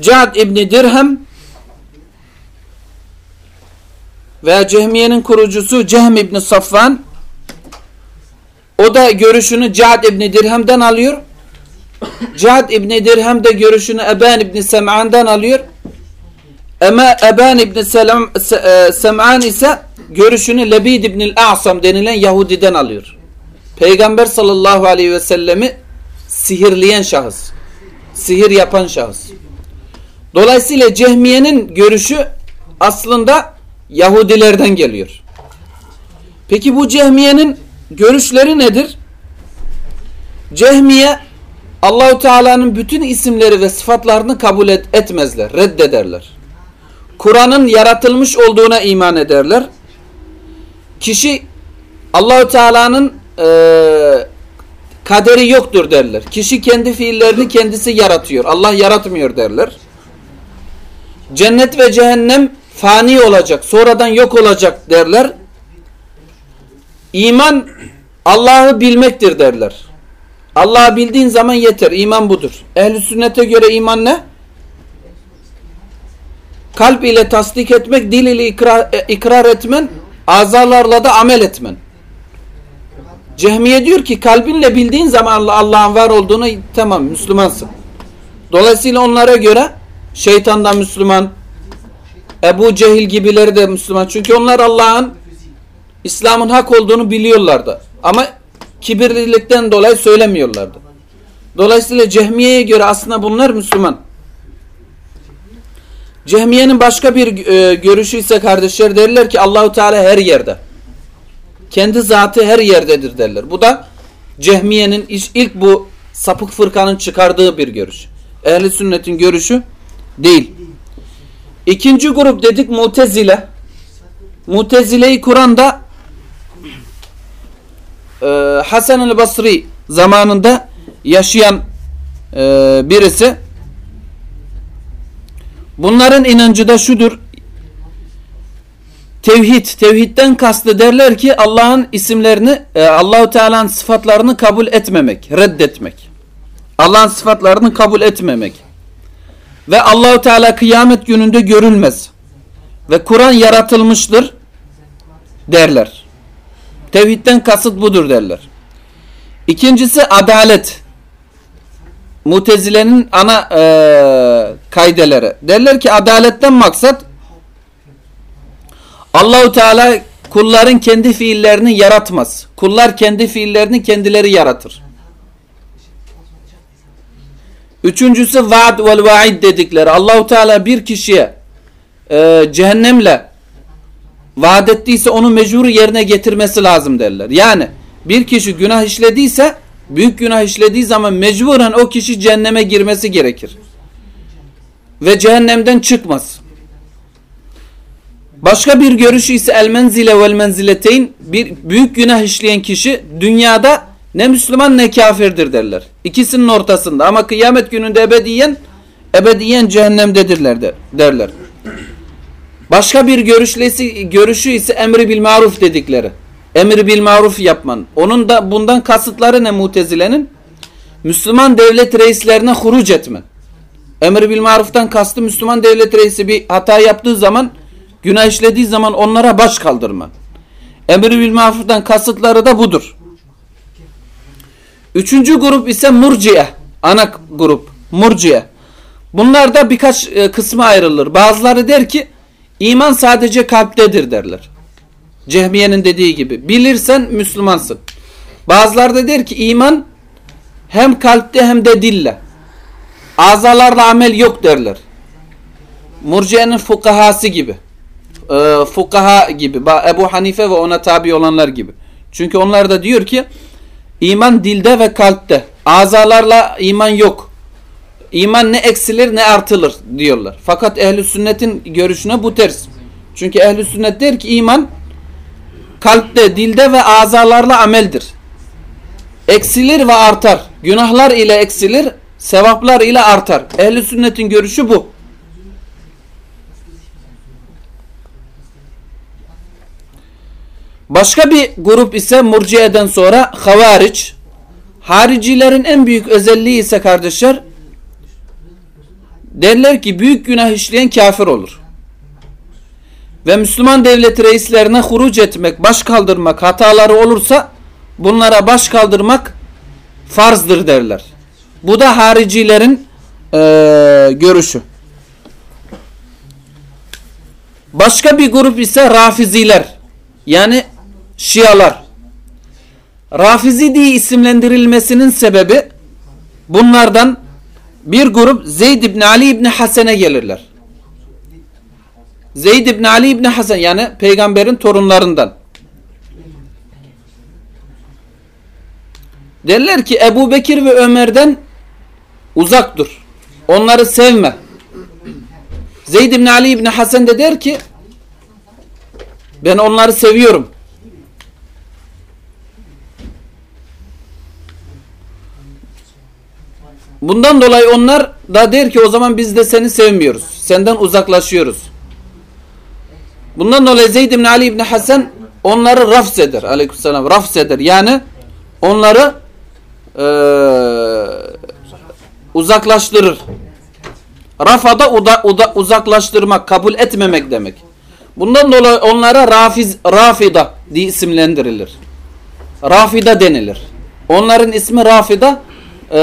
[SPEAKER 1] Cad İbni Dirhem veya Cehmiye'nin kurucusu Cehm İbni Safvan o da görüşünü Cad İbni Dirhem'den alıyor. Cad İbni Dirhem de görüşünü Eban İbni Sem'an'dan alıyor. Ama Eban İbni Selam, e, Sem'an ise görüşünü Lebid İbni Asam denilen Yahudi'den alıyor. Peygamber sallallahu aleyhi ve sellemi sihirleyen şahıs. Sihir yapan şahıs. Dolayısıyla Cehmiye'nin görüşü aslında Yahudilerden geliyor. Peki bu Cehmiye'nin görüşleri nedir? Cehmiye Allahu Teala'nın bütün isimleri ve sıfatlarını kabul et, etmezler, reddederler. Kur'an'ın yaratılmış olduğuna iman ederler. Kişi Allahu Teala'nın e, kaderi yoktur derler. Kişi kendi fiillerini kendisi yaratıyor. Allah yaratmıyor derler. Cennet ve cehennem fani olacak, sonradan yok olacak derler. İman Allah'ı bilmektir derler. Allah'ı bildiğin zaman yeter. İman budur. Ehl-i sünnete göre iman ne? Kalp ile tasdik etmek, dil ile ikrar, e, ikrar etmen, azalarla da amel etmen. Cehmiye diyor ki kalbinle bildiğin zaman Allah'ın var olduğunu tamam Müslümansın. Dolayısıyla onlara göre şeytan da Müslüman, Ebu Cehil gibileri de Müslüman. Çünkü onlar Allah'ın İslam'ın hak olduğunu biliyorlardı. Ama kibirlilikten dolayı söylemiyorlardı. Dolayısıyla Cehmiye'ye göre aslında bunlar Müslüman. Cehmiye'nin başka bir e, görüşü ise kardeşler derler ki Allahu Teala her yerde. Kendi zatı her yerdedir derler. Bu da Cehmiye'nin ilk bu sapık fırkanın çıkardığı bir görüş. Ehli sünnetin görüşü değil. İkinci grup dedik Mutezile. Mutezile'yi Kur'an'da e, Hasan el Basri zamanında yaşayan e, birisi. Bunların inancı da şudur. Tevhid, tevhidden kastı derler ki Allah'ın isimlerini, e, Allahu Teala'nın sıfatlarını kabul etmemek, reddetmek. Allah'ın sıfatlarını kabul etmemek. Ve Allahu Teala kıyamet gününde görülmez. Ve Kur'an yaratılmıştır derler. Tevhidden kasıt budur derler. İkincisi adalet. Mutezile'nin ana e, kaydeleri. Derler ki adaletten maksat Allahu Teala kulların kendi fiillerini yaratmaz. Kullar kendi fiillerini kendileri yaratır. Üçüncüsü vaad vel vaid dedikleri. Allahu Teala bir kişiye e, cehennemle vaat ettiyse onu mecbur yerine getirmesi lazım derler. Yani bir kişi günah işlediyse büyük günah işlediği zaman mecburen o kişi cehenneme girmesi gerekir. Ve cehennemden çıkmaz. Başka bir görüşü ise el menzile vel menzileteyn bir büyük günah işleyen kişi dünyada ne Müslüman ne kafirdir derler. İkisinin ortasında ama kıyamet gününde ebediyen ebediyen cehennemdedirler de, derler. Başka bir görüşlesi, görüşü ise emri bil maruf dedikleri. Emri bil maruf yapman. Onun da bundan kasıtları ne mutezilenin? Müslüman devlet reislerine huruc etmen. Emri bil maruftan kastı Müslüman devlet reisi bir hata yaptığı zaman, günah işlediği zaman onlara baş kaldırma. Emri bil maruftan kasıtları da budur. Üçüncü grup ise murciye. Ana grup. Murciye. Bunlarda birkaç e, kısmı ayrılır. Bazıları der ki iman sadece kalptedir derler. Cehmiye'nin dediği gibi. Bilirsen Müslümansın. Bazıları da der ki iman hem kalpte hem de dille. Azalarla amel yok derler. Murciye'nin fukahası gibi. Ee, fukaha gibi. Ebu Hanife ve ona tabi olanlar gibi. Çünkü onlar da diyor ki iman dilde ve kalpte. Azalarla iman yok. İman ne eksilir ne artılır diyorlar. Fakat ehli sünnetin görüşüne bu ters. Çünkü ehli sünnet der ki iman kalpte, dilde ve azalarla ameldir. Eksilir ve artar. Günahlar ile eksilir, sevaplar ile artar. Ehli sünnetin görüşü bu. Başka bir grup ise Murciye'den sonra Havariç. Haricilerin en büyük özelliği ise kardeşler derler ki büyük günah işleyen kafir olur. Ve Müslüman devlet reislerine huruc etmek, baş kaldırmak hataları olursa bunlara baş kaldırmak farzdır derler. Bu da haricilerin e, görüşü. Başka bir grup ise rafiziler. Yani Şialar. Rafizi diye isimlendirilmesinin sebebi bunlardan bir grup Zeyd ibn Ali ibn Hasan'e gelirler. Zeyd ibn Ali ibn Hasan yani peygamberin torunlarından. Derler ki Ebu Bekir ve Ömer'den uzak dur. Onları sevme. Zeyd ibn Ali ibn Hasan de der ki ben onları seviyorum. Bundan dolayı onlar da der ki o zaman biz de seni sevmiyoruz. Senden uzaklaşıyoruz. Bundan dolayı Zeyd ibn Ali ibn Hasan onları rafseder. Aleykümselam rafseder. Yani onları e, uzaklaştırır. Rafada uda, uda, uzaklaştırmak, kabul etmemek demek. Bundan dolayı onlara rafiz, rafida diye isimlendirilir. Rafida denilir. Onların ismi rafida e,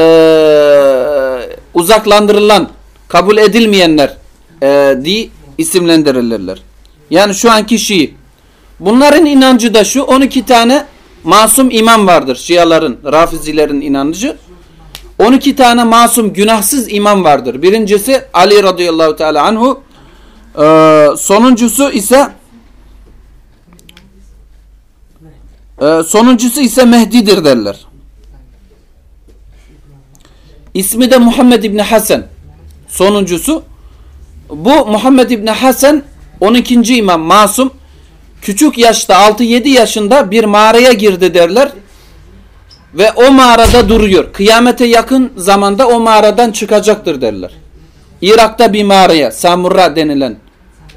[SPEAKER 1] uzaklandırılan, kabul edilmeyenler e, diye isimlendirilirler. Yani şu anki Şii. Bunların inancı da şu 12 tane masum imam vardır. Şiaların, Rafizilerin inancı. 12 tane masum günahsız imam vardır. Birincisi Ali radıyallahu teala anhu. Ee, sonuncusu ise e, sonuncusu ise Mehdi'dir derler. İsmi de Muhammed İbni Hasan. Sonuncusu. Bu Muhammed İbni Hasan 12. imam masum. Küçük yaşta 6-7 yaşında bir mağaraya girdi derler. Ve o mağarada duruyor. Kıyamete yakın zamanda o mağaradan çıkacaktır derler. Irak'ta bir mağaraya Samurra denilen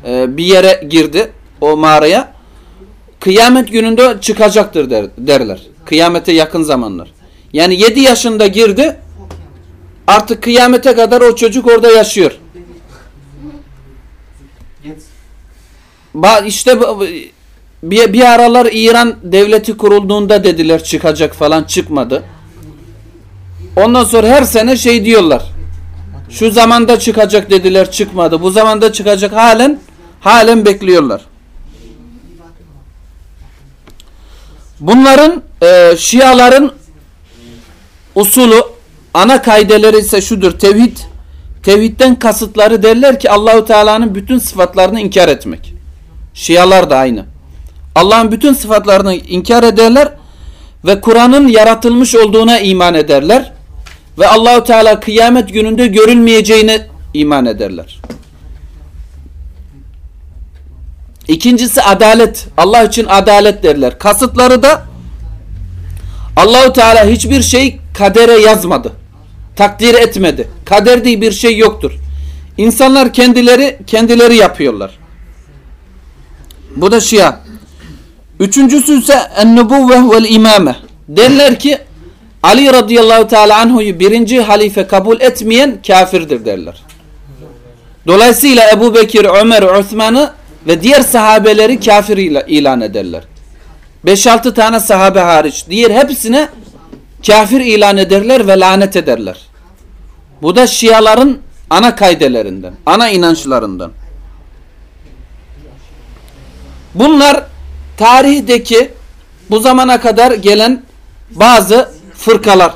[SPEAKER 1] e, bir yere girdi o mağaraya. Kıyamet gününde çıkacaktır der, derler. Kıyamete yakın zamanlar. Yani 7 yaşında girdi Artık kıyamete kadar o çocuk orada yaşıyor. İşte bir, bir aralar İran devleti kurulduğunda dediler çıkacak falan çıkmadı. Ondan sonra her sene şey diyorlar. Şu zamanda çıkacak dediler çıkmadı. Bu zamanda çıkacak halen halen bekliyorlar. Bunların e, Şiaların usulü ana kaydeleri ise şudur tevhid. Tevhidden kasıtları derler ki Allahu Teala'nın bütün sıfatlarını inkar etmek. Şialar da aynı. Allah'ın bütün sıfatlarını inkar ederler ve Kur'an'ın yaratılmış olduğuna iman ederler ve Allahu Teala kıyamet gününde görülmeyeceğine iman ederler. İkincisi adalet. Allah için adalet derler. Kasıtları da Allahu Teala hiçbir şey kadere yazmadı takdir etmedi. Kader diye bir şey yoktur. İnsanlar kendileri kendileri yapıyorlar. Bu da Şia. Üçüncüsü ise en-nubuvve vel imame. Derler ki Ali radıyallahu teala anhu'yu birinci halife kabul etmeyen kafirdir derler. Dolayısıyla Ebu Bekir, Ömer, Osman'ı ve diğer sahabeleri kafir ilan ederler. 5-6 tane sahabe hariç. Diğer hepsine kafir ilan ederler ve lanet ederler. Bu da Şiaların ana kaydelerinden, ana inançlarından. Bunlar tarihteki bu zamana kadar gelen bazı fırkalar.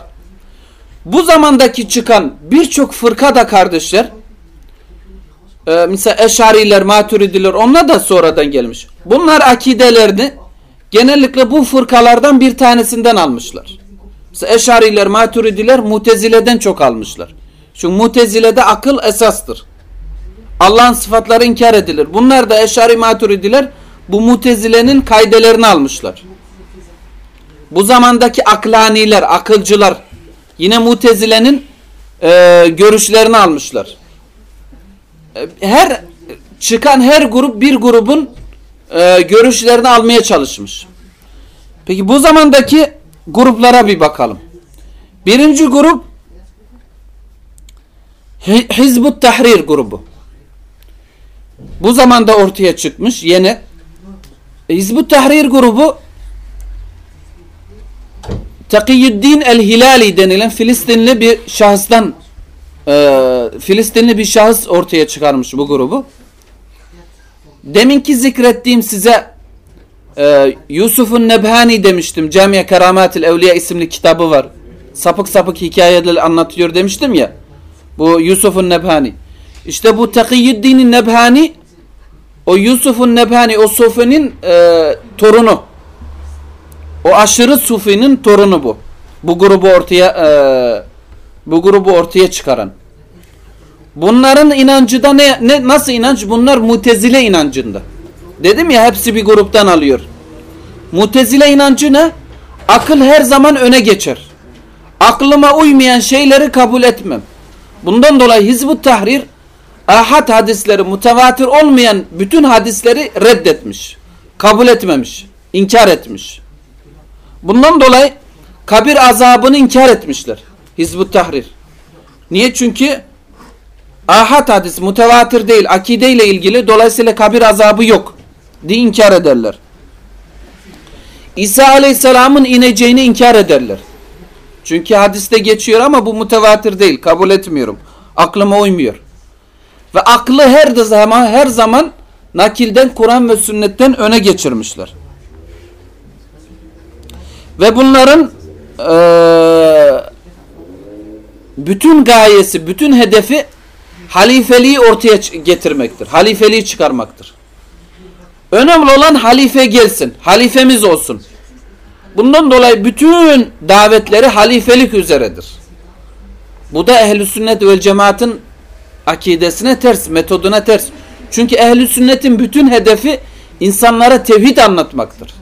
[SPEAKER 1] Bu zamandaki çıkan birçok fırka da kardeşler e, mesela Eşariler, Maturidiler onlar da sonradan gelmiş. Bunlar akidelerini genellikle bu fırkalardan bir tanesinden almışlar. Mesela Eşariler, Maturidiler Mutezile'den çok almışlar. Çünkü Mutezile'de akıl esastır. Allah'ın sıfatları inkar edilir. Bunlar da Eşari Maturidiler bu Mutezile'nin kaydelerini almışlar. Bu zamandaki aklaniler, akılcılar yine Mutezile'nin e, görüşlerini almışlar. E, her çıkan her grup bir grubun e, görüşlerini almaya çalışmış. Peki bu zamandaki gruplara bir bakalım. Birinci grup Hizbut Tahrir grubu. Bu zamanda ortaya çıkmış yeni. Hizbut Tahrir grubu Takiyüddin el-Hilali denilen Filistinli bir şahıstan e, Filistinli bir şahıs ortaya çıkarmış bu grubu. Deminki zikrettiğim size e, Yusuf'un Nebhani demiştim. Camiye Keramatil Evliya isimli kitabı var. Sapık sapık hikayeler anlatıyor demiştim ya. Bu Yusuf'un Nebhani. İşte bu Takiyüddin'in Nebhani o Yusuf'un Nebhani o Sufi'nin e, torunu. O aşırı Sufi'nin torunu bu. Bu grubu ortaya e, bu grubu ortaya çıkaran. Bunların inancı da ne, ne nasıl inanç? Bunlar mutezile inancında. Dedim ya hepsi bir gruptan alıyor. Mutezile inancı ne? Akıl her zaman öne geçer. Aklıma uymayan şeyleri kabul etmem. Bundan dolayı Hizbut Tahrir ahad hadisleri mutevatir olmayan bütün hadisleri reddetmiş. Kabul etmemiş. inkar etmiş. Bundan dolayı kabir azabını inkar etmişler. Hizbut Tahrir. Niye? Çünkü ahad hadis mutevatir değil. Akide ile ilgili dolayısıyla kabir azabı yok. diye inkar ederler. İsa Aleyhisselam'ın ineceğini inkar ederler. Çünkü hadiste geçiyor ama bu mutevatir değil. Kabul etmiyorum. Aklıma uymuyor. Ve aklı her zaman her zaman nakilden Kur'an ve sünnetten öne geçirmişler. Ve bunların e, bütün gayesi, bütün hedefi halifeliği ortaya getirmektir. Halifeliği çıkarmaktır. Önemli olan halife gelsin. Halifemiz olsun. Bundan dolayı bütün davetleri halifelik üzeredir. Bu da ehli sünnet ve cemaatin akidesine ters, metoduna ters. Çünkü ehli sünnetin bütün hedefi insanlara tevhid anlatmaktır.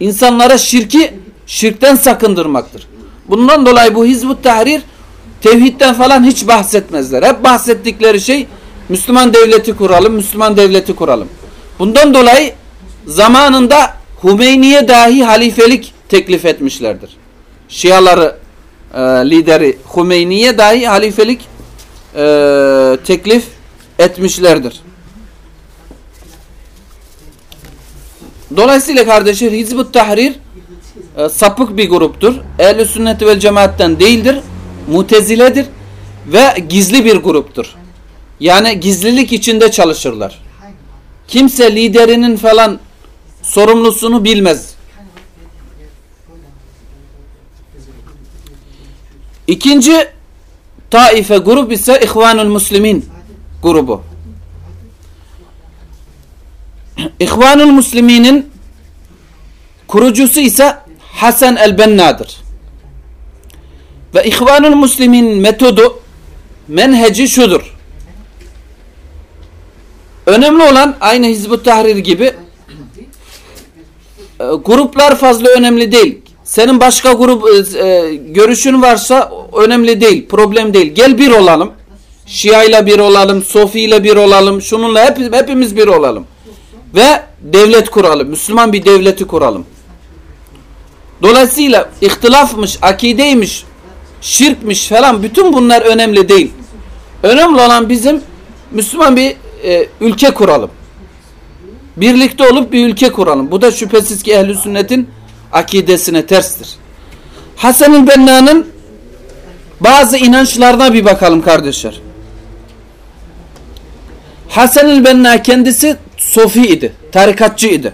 [SPEAKER 1] İnsanlara şirki şirkten sakındırmaktır. Bundan dolayı bu Hizbut Tahrir tevhidden falan hiç bahsetmezler. Hep bahsettikleri şey Müslüman devleti kuralım, Müslüman devleti kuralım. Bundan dolayı zamanında Hümeyni'ye dahi halifelik teklif etmişlerdir. Şiaları e, lideri Hümeyni'ye dahi halifelik e, teklif etmişlerdir. Dolayısıyla kardeşler Hizbut Tahrir e, sapık bir gruptur. Ehl-i sünnet vel cemaatten değildir. Muteziledir ve gizli bir gruptur. Yani gizlilik içinde çalışırlar. Kimse liderinin falan sorumlusunu bilmez. İkinci taife grup ise İhvanul Müslimin grubu. İhvanul Müslimin'in kurucusu ise Hasan el-Benna'dır. Ve İhvanul Müslimin metodu menheci şudur. Önemli olan aynı Hizbut Tahrir gibi e, gruplar fazla önemli değil. Senin başka grup e, e, görüşün varsa önemli değil, problem değil. Gel bir olalım. Şia ile bir olalım, Sofi ile bir olalım, şununla hep, hepimiz bir olalım. Ve devlet kuralım, Müslüman bir devleti kuralım. Dolayısıyla ihtilafmış, akideymiş, şirkmiş falan bütün bunlar önemli değil. Önemli olan bizim Müslüman bir e, ülke kuralım. Birlikte olup bir ülke kuralım. Bu da şüphesiz ki ehli sünnetin akidesine terstir. Hasan-ı Benna'nın bazı inançlarına bir bakalım kardeşler. Hasan-ı Benna kendisi sofi idi, tarikatçı idi.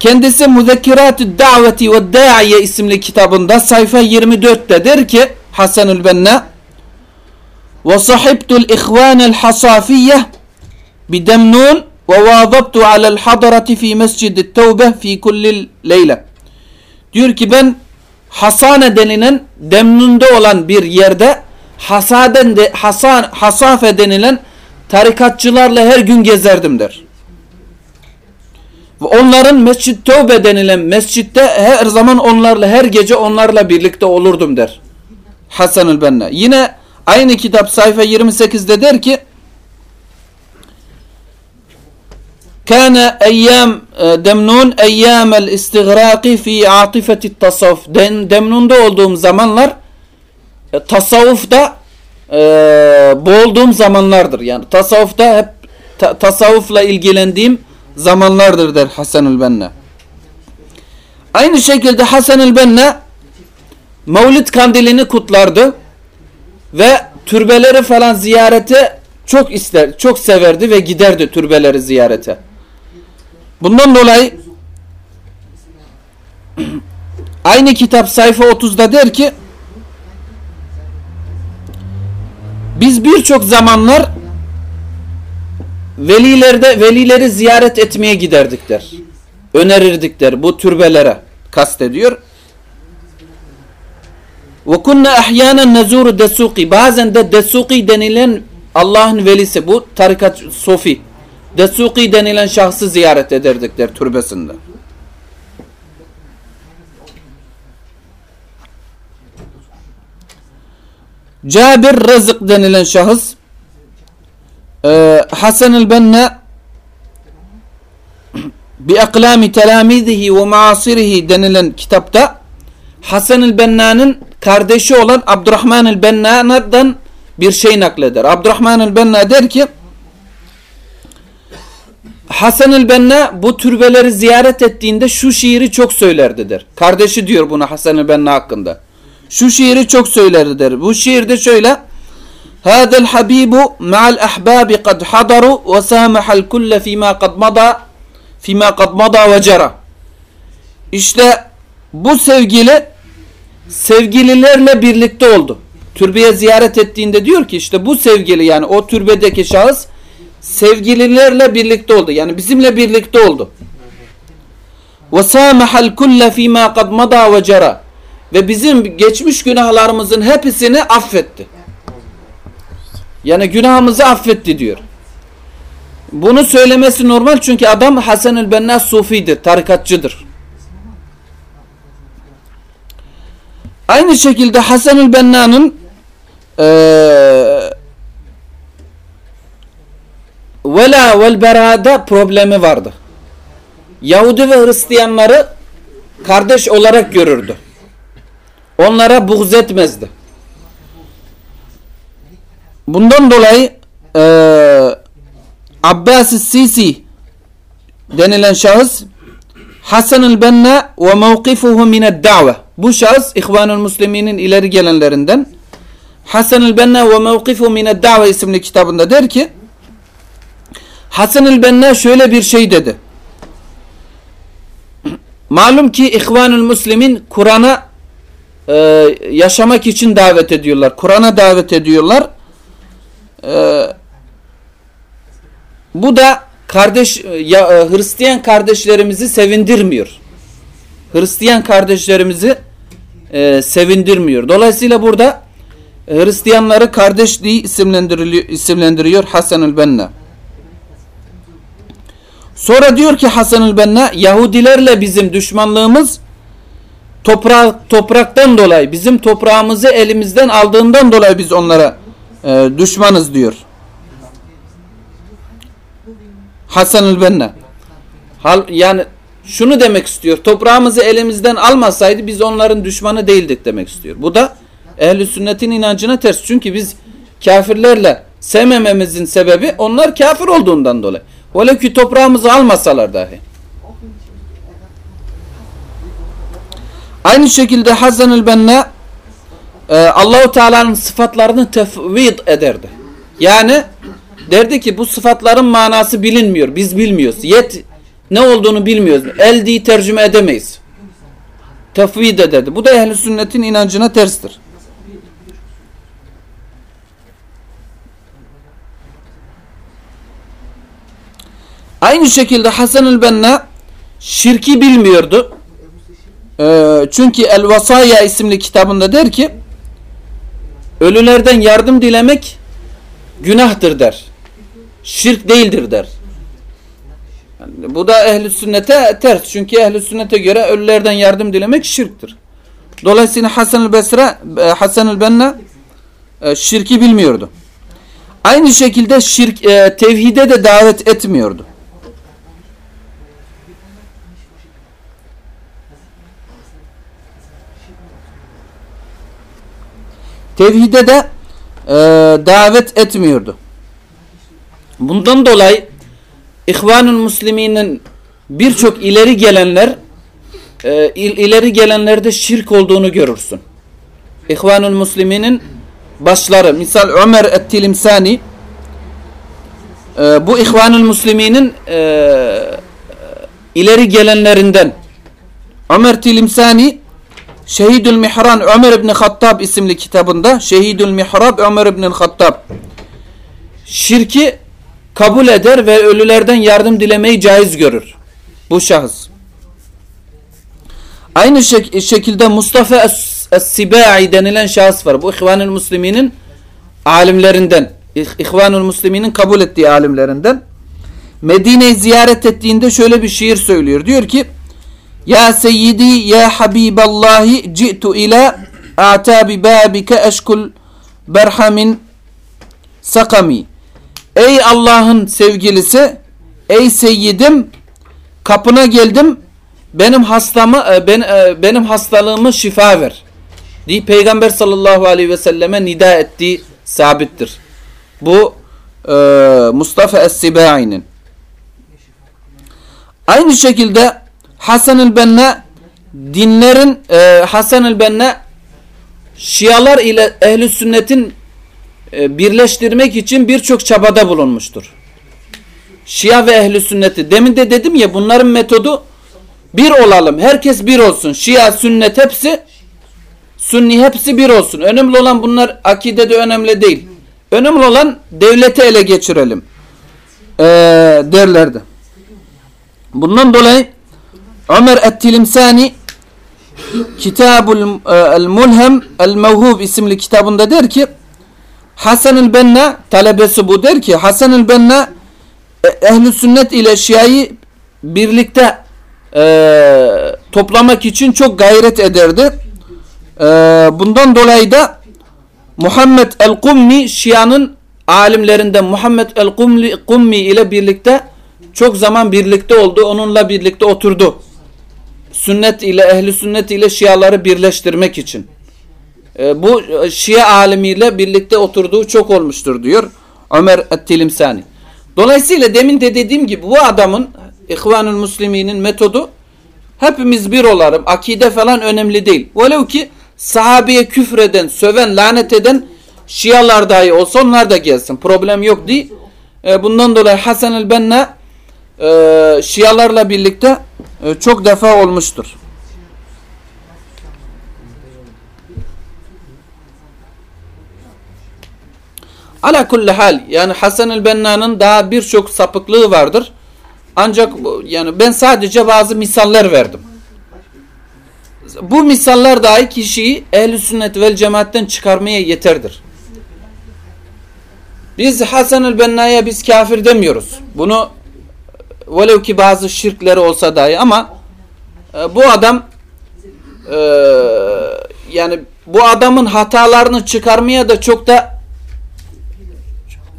[SPEAKER 1] Kendisi Muzekkirat-ı Daveti ve Da'iye isimli kitabında sayfa 24'te der ki Hasan-ı Benna ve sahibtul ihvanel hasafiyye bidemnun vazabtu alel hadarati fi mescid tevbe fi kulli leyle. Diyor ki ben Hasane denilen Demnun'da olan bir yerde Hasaden de, Hasan, Hasafe denilen tarikatçılarla her gün gezerdim der. Ve onların Mescid Tevbe denilen mescitte her zaman onlarla her gece onlarla birlikte olurdum der. Hasan-ül Benna. Yine aynı kitap sayfa 28'de der ki Kana eyyam e, Demnun eyyamel istigraqi fi atifeti tasavvuf. Demnun'da olduğum zamanlar e, tasavvufta e, boğulduğum zamanlardır. Yani tasavvufta hep ta, tasavvufla ilgilendiğim zamanlardır der Hasanül Benna. Aynı şekilde Hasanül Benna Mevlid kandilini kutlardı ve türbeleri falan ziyarete çok ister, çok severdi ve giderdi türbeleri ziyarete. Bundan dolayı aynı kitap sayfa 30'da der ki biz birçok zamanlar velilerde velileri ziyaret etmeye giderdik der. Önerirdik der bu türbelere kastediyor. Ve kunna ahyanen nezuru desuki bazen de desuki denilen Allah'ın velisi bu tarikat sofi Desuki denilen şahsı ziyaret ederdik der türbesinde. Cabir Rızık denilen şahıs e, Hasan el-Benna <clears throat> bi aklami telamizihi ve maasirihi denilen kitapta Hasan el-Benna'nın kardeşi olan Abdurrahman el-Benna'dan bir şey nakleder. Abdurrahman el-Benna der ki Hasan el Benna bu türbeleri ziyaret ettiğinde şu şiiri çok söylerdi der. Kardeşi diyor bunu Hasan el Benna hakkında. Şu şiiri çok söylerdi der. Bu şiirde şöyle هذا الحبيب مع الأحباب قد حضروا وسامح الكل فيما قد مضى فيما قد مضى وجرى İşte bu sevgili sevgililerle birlikte oldu. Türbeye ziyaret ettiğinde diyor ki işte bu sevgili yani o türbedeki şahıs sevgililerle birlikte oldu. Yani bizimle birlikte oldu. Ve samahal kulle fîmâ kad madâ ve cera. Ve bizim geçmiş günahlarımızın hepsini affetti. Yani günahımızı affetti diyor. Bunu söylemesi normal çünkü adam Hasan el Benna sufidir, tarikatçıdır. Aynı şekilde Hasan el Benna'nın eee vela vel berada problemi vardı. Yahudi ve Hristiyanları kardeş olarak görürdü. Onlara buğz etmezdi. Bundan dolayı e, Abbas Sisi denilen şahıs Hasan el-Benna ve mevkifuhu mined da've. Bu şahıs İhvanul Müslümin'in ileri gelenlerinden. Hasan el-Benna ve mevkifuhu mined da've isimli kitabında der ki Hasan el Benna şöyle bir şey dedi. Malum ki İhvanül Müslimin Kur'an'a e, yaşamak için davet ediyorlar. Kur'an'a davet ediyorlar. E, bu da kardeş ya, e, Hristiyan kardeşlerimizi sevindirmiyor. Hristiyan kardeşlerimizi e, sevindirmiyor. Dolayısıyla burada Hristiyanları kardeşliği isimlendiriyor, isimlendiriyor Hasan el Benna. Sonra diyor ki Hasan el Benna Yahudilerle bizim düşmanlığımız toprak topraktan dolayı bizim toprağımızı elimizden aldığından dolayı biz onlara e, düşmanız diyor. Hasan el Benna. Hal, yani şunu demek istiyor. Toprağımızı elimizden almasaydı biz onların düşmanı değildik demek istiyor. Bu da ehli sünnetin inancına ters. Çünkü biz kafirlerle sevmememizin sebebi onlar kafir olduğundan dolayı. Velev ki toprağımızı almasalar dahi. Aynı şekilde Hasan-ül Benna e, Allahu Teala'nın sıfatlarını tefvid ederdi. Yani derdi ki bu sıfatların manası bilinmiyor. Biz bilmiyoruz. Yet ne olduğunu bilmiyoruz. El diye tercüme edemeyiz. Tefvid ederdi. Bu da ehl sünnetin inancına terstir. Aynı şekilde Hasan-ül Benna şirki bilmiyordu. Ee, çünkü El Vasaya isimli kitabında der ki ölülerden yardım dilemek günahtır der. Şirk değildir der. Yani bu da ehli sünnete ters. Çünkü ehli sünnete göre ölülerden yardım dilemek şirktir. Dolayısıyla Hasan-ül Besra e, Hasan-ül Benna e, şirki bilmiyordu. Aynı şekilde şirk e, tevhide de davet etmiyordu. Tevhide de e, davet etmiyordu. Bundan dolayı İhvanul Müslümin'in birçok ileri gelenler e, ileri gelenlerde şirk olduğunu görürsün. İhvanul Müslümin'in başları misal Ömer et-Tilimsani e, bu İhvanul Müslümin'in e, ileri gelenlerinden Ömer Tilimsani Şehidül Mihran Ömer İbni Hattab isimli kitabında Şehidül Mihrab Ömer İbni Hattab şirki kabul eder ve ölülerden yardım dilemeyi caiz görür. Bu şahıs. Aynı şek şekilde Mustafa Es-Sibai denilen şahıs var. Bu İhvanül Müslüminin alimlerinden. İhvanül Müslüminin kabul ettiği alimlerinden. Medine'yi ziyaret ettiğinde şöyle bir şiir söylüyor. Diyor ki ya seyyidi ya habiballahi ci'tu ila a'tabi babike eşkul berhamin sakami. Ey Allah'ın sevgilisi, ey seyyidim kapına geldim benim hastamı e, ben, e, benim hastalığımı şifa ver. diye Peygamber sallallahu aleyhi ve selleme nida ettiği sabittir. Bu e, Mustafa Es-Sibai'nin. Aynı şekilde Hasan-ül Benna dinlerin e, Hasan-ül Benna Şialar ile ehli sünnetin e, birleştirmek için birçok çabada bulunmuştur. Şia ve ehli sünneti. Demin de dedim ya bunların metodu bir olalım. Herkes bir olsun. Şia, sünnet hepsi Sünni hepsi bir olsun. Önemli olan bunlar akidede önemli değil. Önemli olan devleti ele geçirelim. Ee, derlerdi. Bundan dolayı Ömer Et-Tilimsani Kitabul e, El-Mulhem El-Mevhub isimli kitabında der ki Hasan el-Benna talebesi bu der ki Hasan el-Benna e, ehli sünnet ile şiayı birlikte e, toplamak için çok gayret ederdi. E, bundan dolayı da Muhammed el-Kummi şianın alimlerinden Muhammed el-Kummi ile birlikte çok zaman birlikte oldu. Onunla birlikte oturdu sünnet ile ehli sünnet ile şiaları birleştirmek için. E, bu e, şia alimiyle birlikte oturduğu çok olmuştur diyor Ömer Et-Tilimsani. Dolayısıyla demin de dediğim gibi bu adamın İhvanül Müslümin'in metodu hepimiz bir olalım. Akide falan önemli değil. Velev ki sahabeye küfreden, söven, lanet eden şialar dahi olsa onlar da gelsin. Problem yok diye. E, bundan dolayı Hasan el-Benna e, şialarla birlikte çok defa olmuştur. Ala kulli hal yani Hasan el-Benna'nın daha birçok sapıklığı vardır. Ancak yani ben sadece bazı misaller verdim. Bu misaller dahi kişiyi ehl sünnet vel cemaatten çıkarmaya yeterdir. Biz Hasan el-Benna'ya biz kafir demiyoruz. Bunu velev ki bazı şirkleri olsa dahi ama e, bu adam e, yani bu adamın hatalarını çıkarmaya da çok da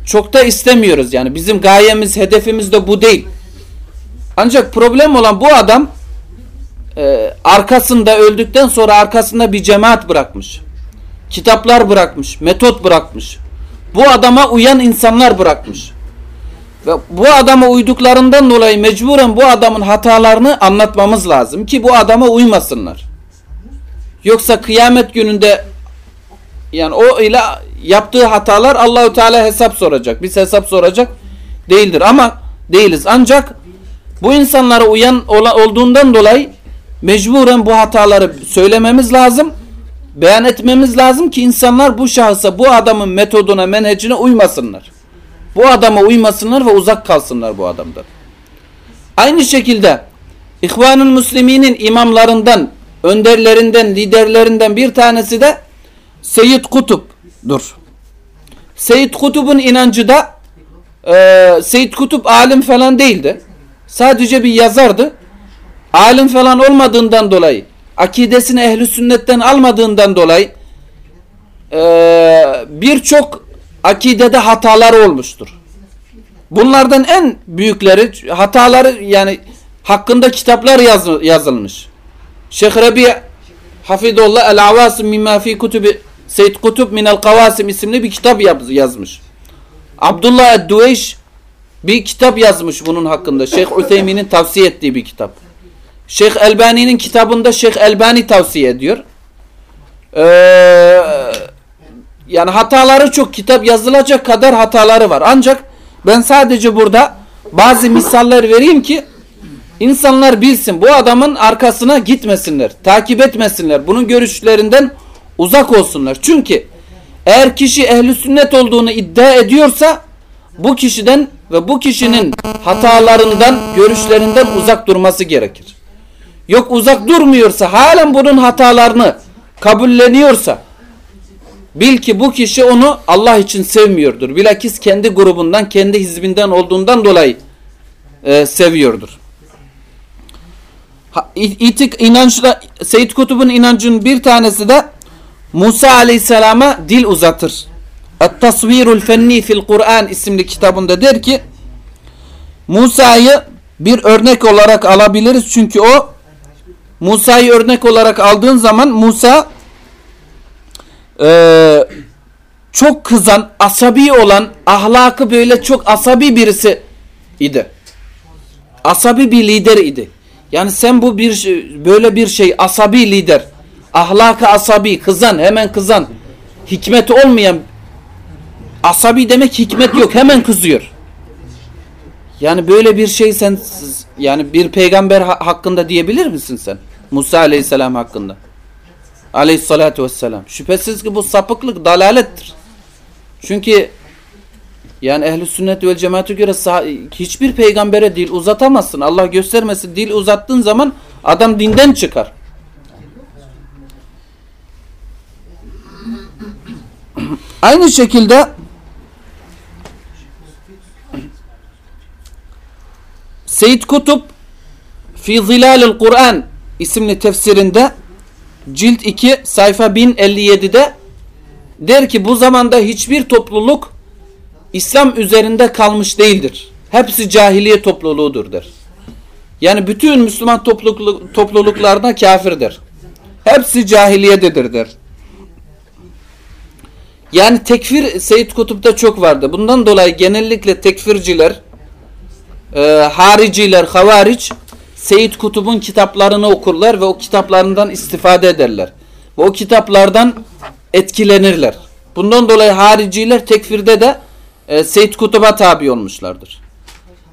[SPEAKER 1] çok da istemiyoruz. Yani bizim gayemiz hedefimiz de bu değil. Ancak problem olan bu adam e, arkasında öldükten sonra arkasında bir cemaat bırakmış. Kitaplar bırakmış metot bırakmış. Bu adama uyan insanlar bırakmış ve bu adama uyduklarından dolayı mecburen bu adamın hatalarını anlatmamız lazım ki bu adama uymasınlar. Yoksa kıyamet gününde yani o ile yaptığı hatalar Allahü Teala hesap soracak. Biz hesap soracak değildir ama değiliz. Ancak bu insanlara uyan olduğundan dolayı mecburen bu hataları söylememiz lazım. Beyan etmemiz lazım ki insanlar bu şahısa, bu adamın metoduna, menhecine uymasınlar. Bu adama uymasınlar ve uzak kalsınlar bu adamdan. Aynı şekilde İhvanul Müsliminin imamlarından, önderlerinden, liderlerinden bir tanesi de Seyyid Kutup'dur. Seyyid Kutup'un inancı da e, Seyyid Kutup alim falan değildi. Sadece bir yazardı. Alim falan olmadığından dolayı, akidesini ehli sünnetten almadığından dolayı e, birçok akidede hatalar olmuştur. Bunlardan en büyükleri hataları yani hakkında kitaplar yaz, yazılmış. Şeyh Rabi Hafidullah El-Avasim mimma fi kutubi Seyyid Kutub minel Kavasim isimli bir kitap yazmış. Abdullah Edduveyş bir kitap yazmış bunun hakkında. Şeyh Ütheymin'in tavsiye ettiği bir kitap. Şeyh Elbani'nin kitabında Şeyh Elbani tavsiye ediyor. Ee, yani hataları çok kitap yazılacak kadar hataları var. Ancak ben sadece burada bazı misaller vereyim ki insanlar bilsin. Bu adamın arkasına gitmesinler. Takip etmesinler. Bunun görüşlerinden uzak olsunlar. Çünkü eğer kişi ehli sünnet olduğunu iddia ediyorsa bu kişiden ve bu kişinin hatalarından, görüşlerinden uzak durması gerekir. Yok uzak durmuyorsa, halen bunun hatalarını kabulleniyorsa bil ki bu kişi onu Allah için sevmiyordur. Bilakis kendi grubundan, kendi hizbinden olduğundan dolayı e, seviyordur. İtik inançla Seyyid Kutub'un inancının bir tanesi de Musa Aleyhisselam'a dil uzatır. Et-Tasvirul Fenni fil Kur'an isimli kitabında der ki Musa'yı bir örnek olarak alabiliriz çünkü o Musa'yı örnek olarak aldığın zaman Musa e, çok kızan, asabi olan, ahlakı böyle çok asabi birisi idi. Asabi bir lider idi. Yani sen bu bir şey, böyle bir şey asabi lider, ahlakı asabi, kızan, hemen kızan, hikmeti olmayan asabi demek hikmet yok, hemen kızıyor. Yani böyle bir şey sen yani bir peygamber hakkında diyebilir misin sen? Musa aleyhisselam hakkında. Aleyhissalatu vesselam. Şüphesiz ki bu sapıklık, dalalettir. Çünkü yani ehli sünnet ve cemaate göre hiçbir peygambere dil uzatamazsın. Allah göstermesin dil uzattığın zaman adam dinden çıkar. <clears throat> Aynı şekilde Seyyid Kutup Fi Zilalil Kur'an isimli tefsirinde cilt 2 sayfa 1057'de der ki bu zamanda hiçbir topluluk İslam üzerinde kalmış değildir. Hepsi cahiliye topluluğudur der. Yani bütün Müslüman topluluk, topluluklarına kafirdir. Hepsi cahiliyededir der. Yani tekfir Seyyid Kutup'ta çok vardı. Bundan dolayı genellikle tekfirciler, e, hariciler, havariç Seyyid Kutub'un kitaplarını okurlar ve o kitaplarından istifade ederler. Ve o kitaplardan etkilenirler. Bundan dolayı hariciler tekfirde de e, Seyyid Kutub'a tabi olmuşlardır.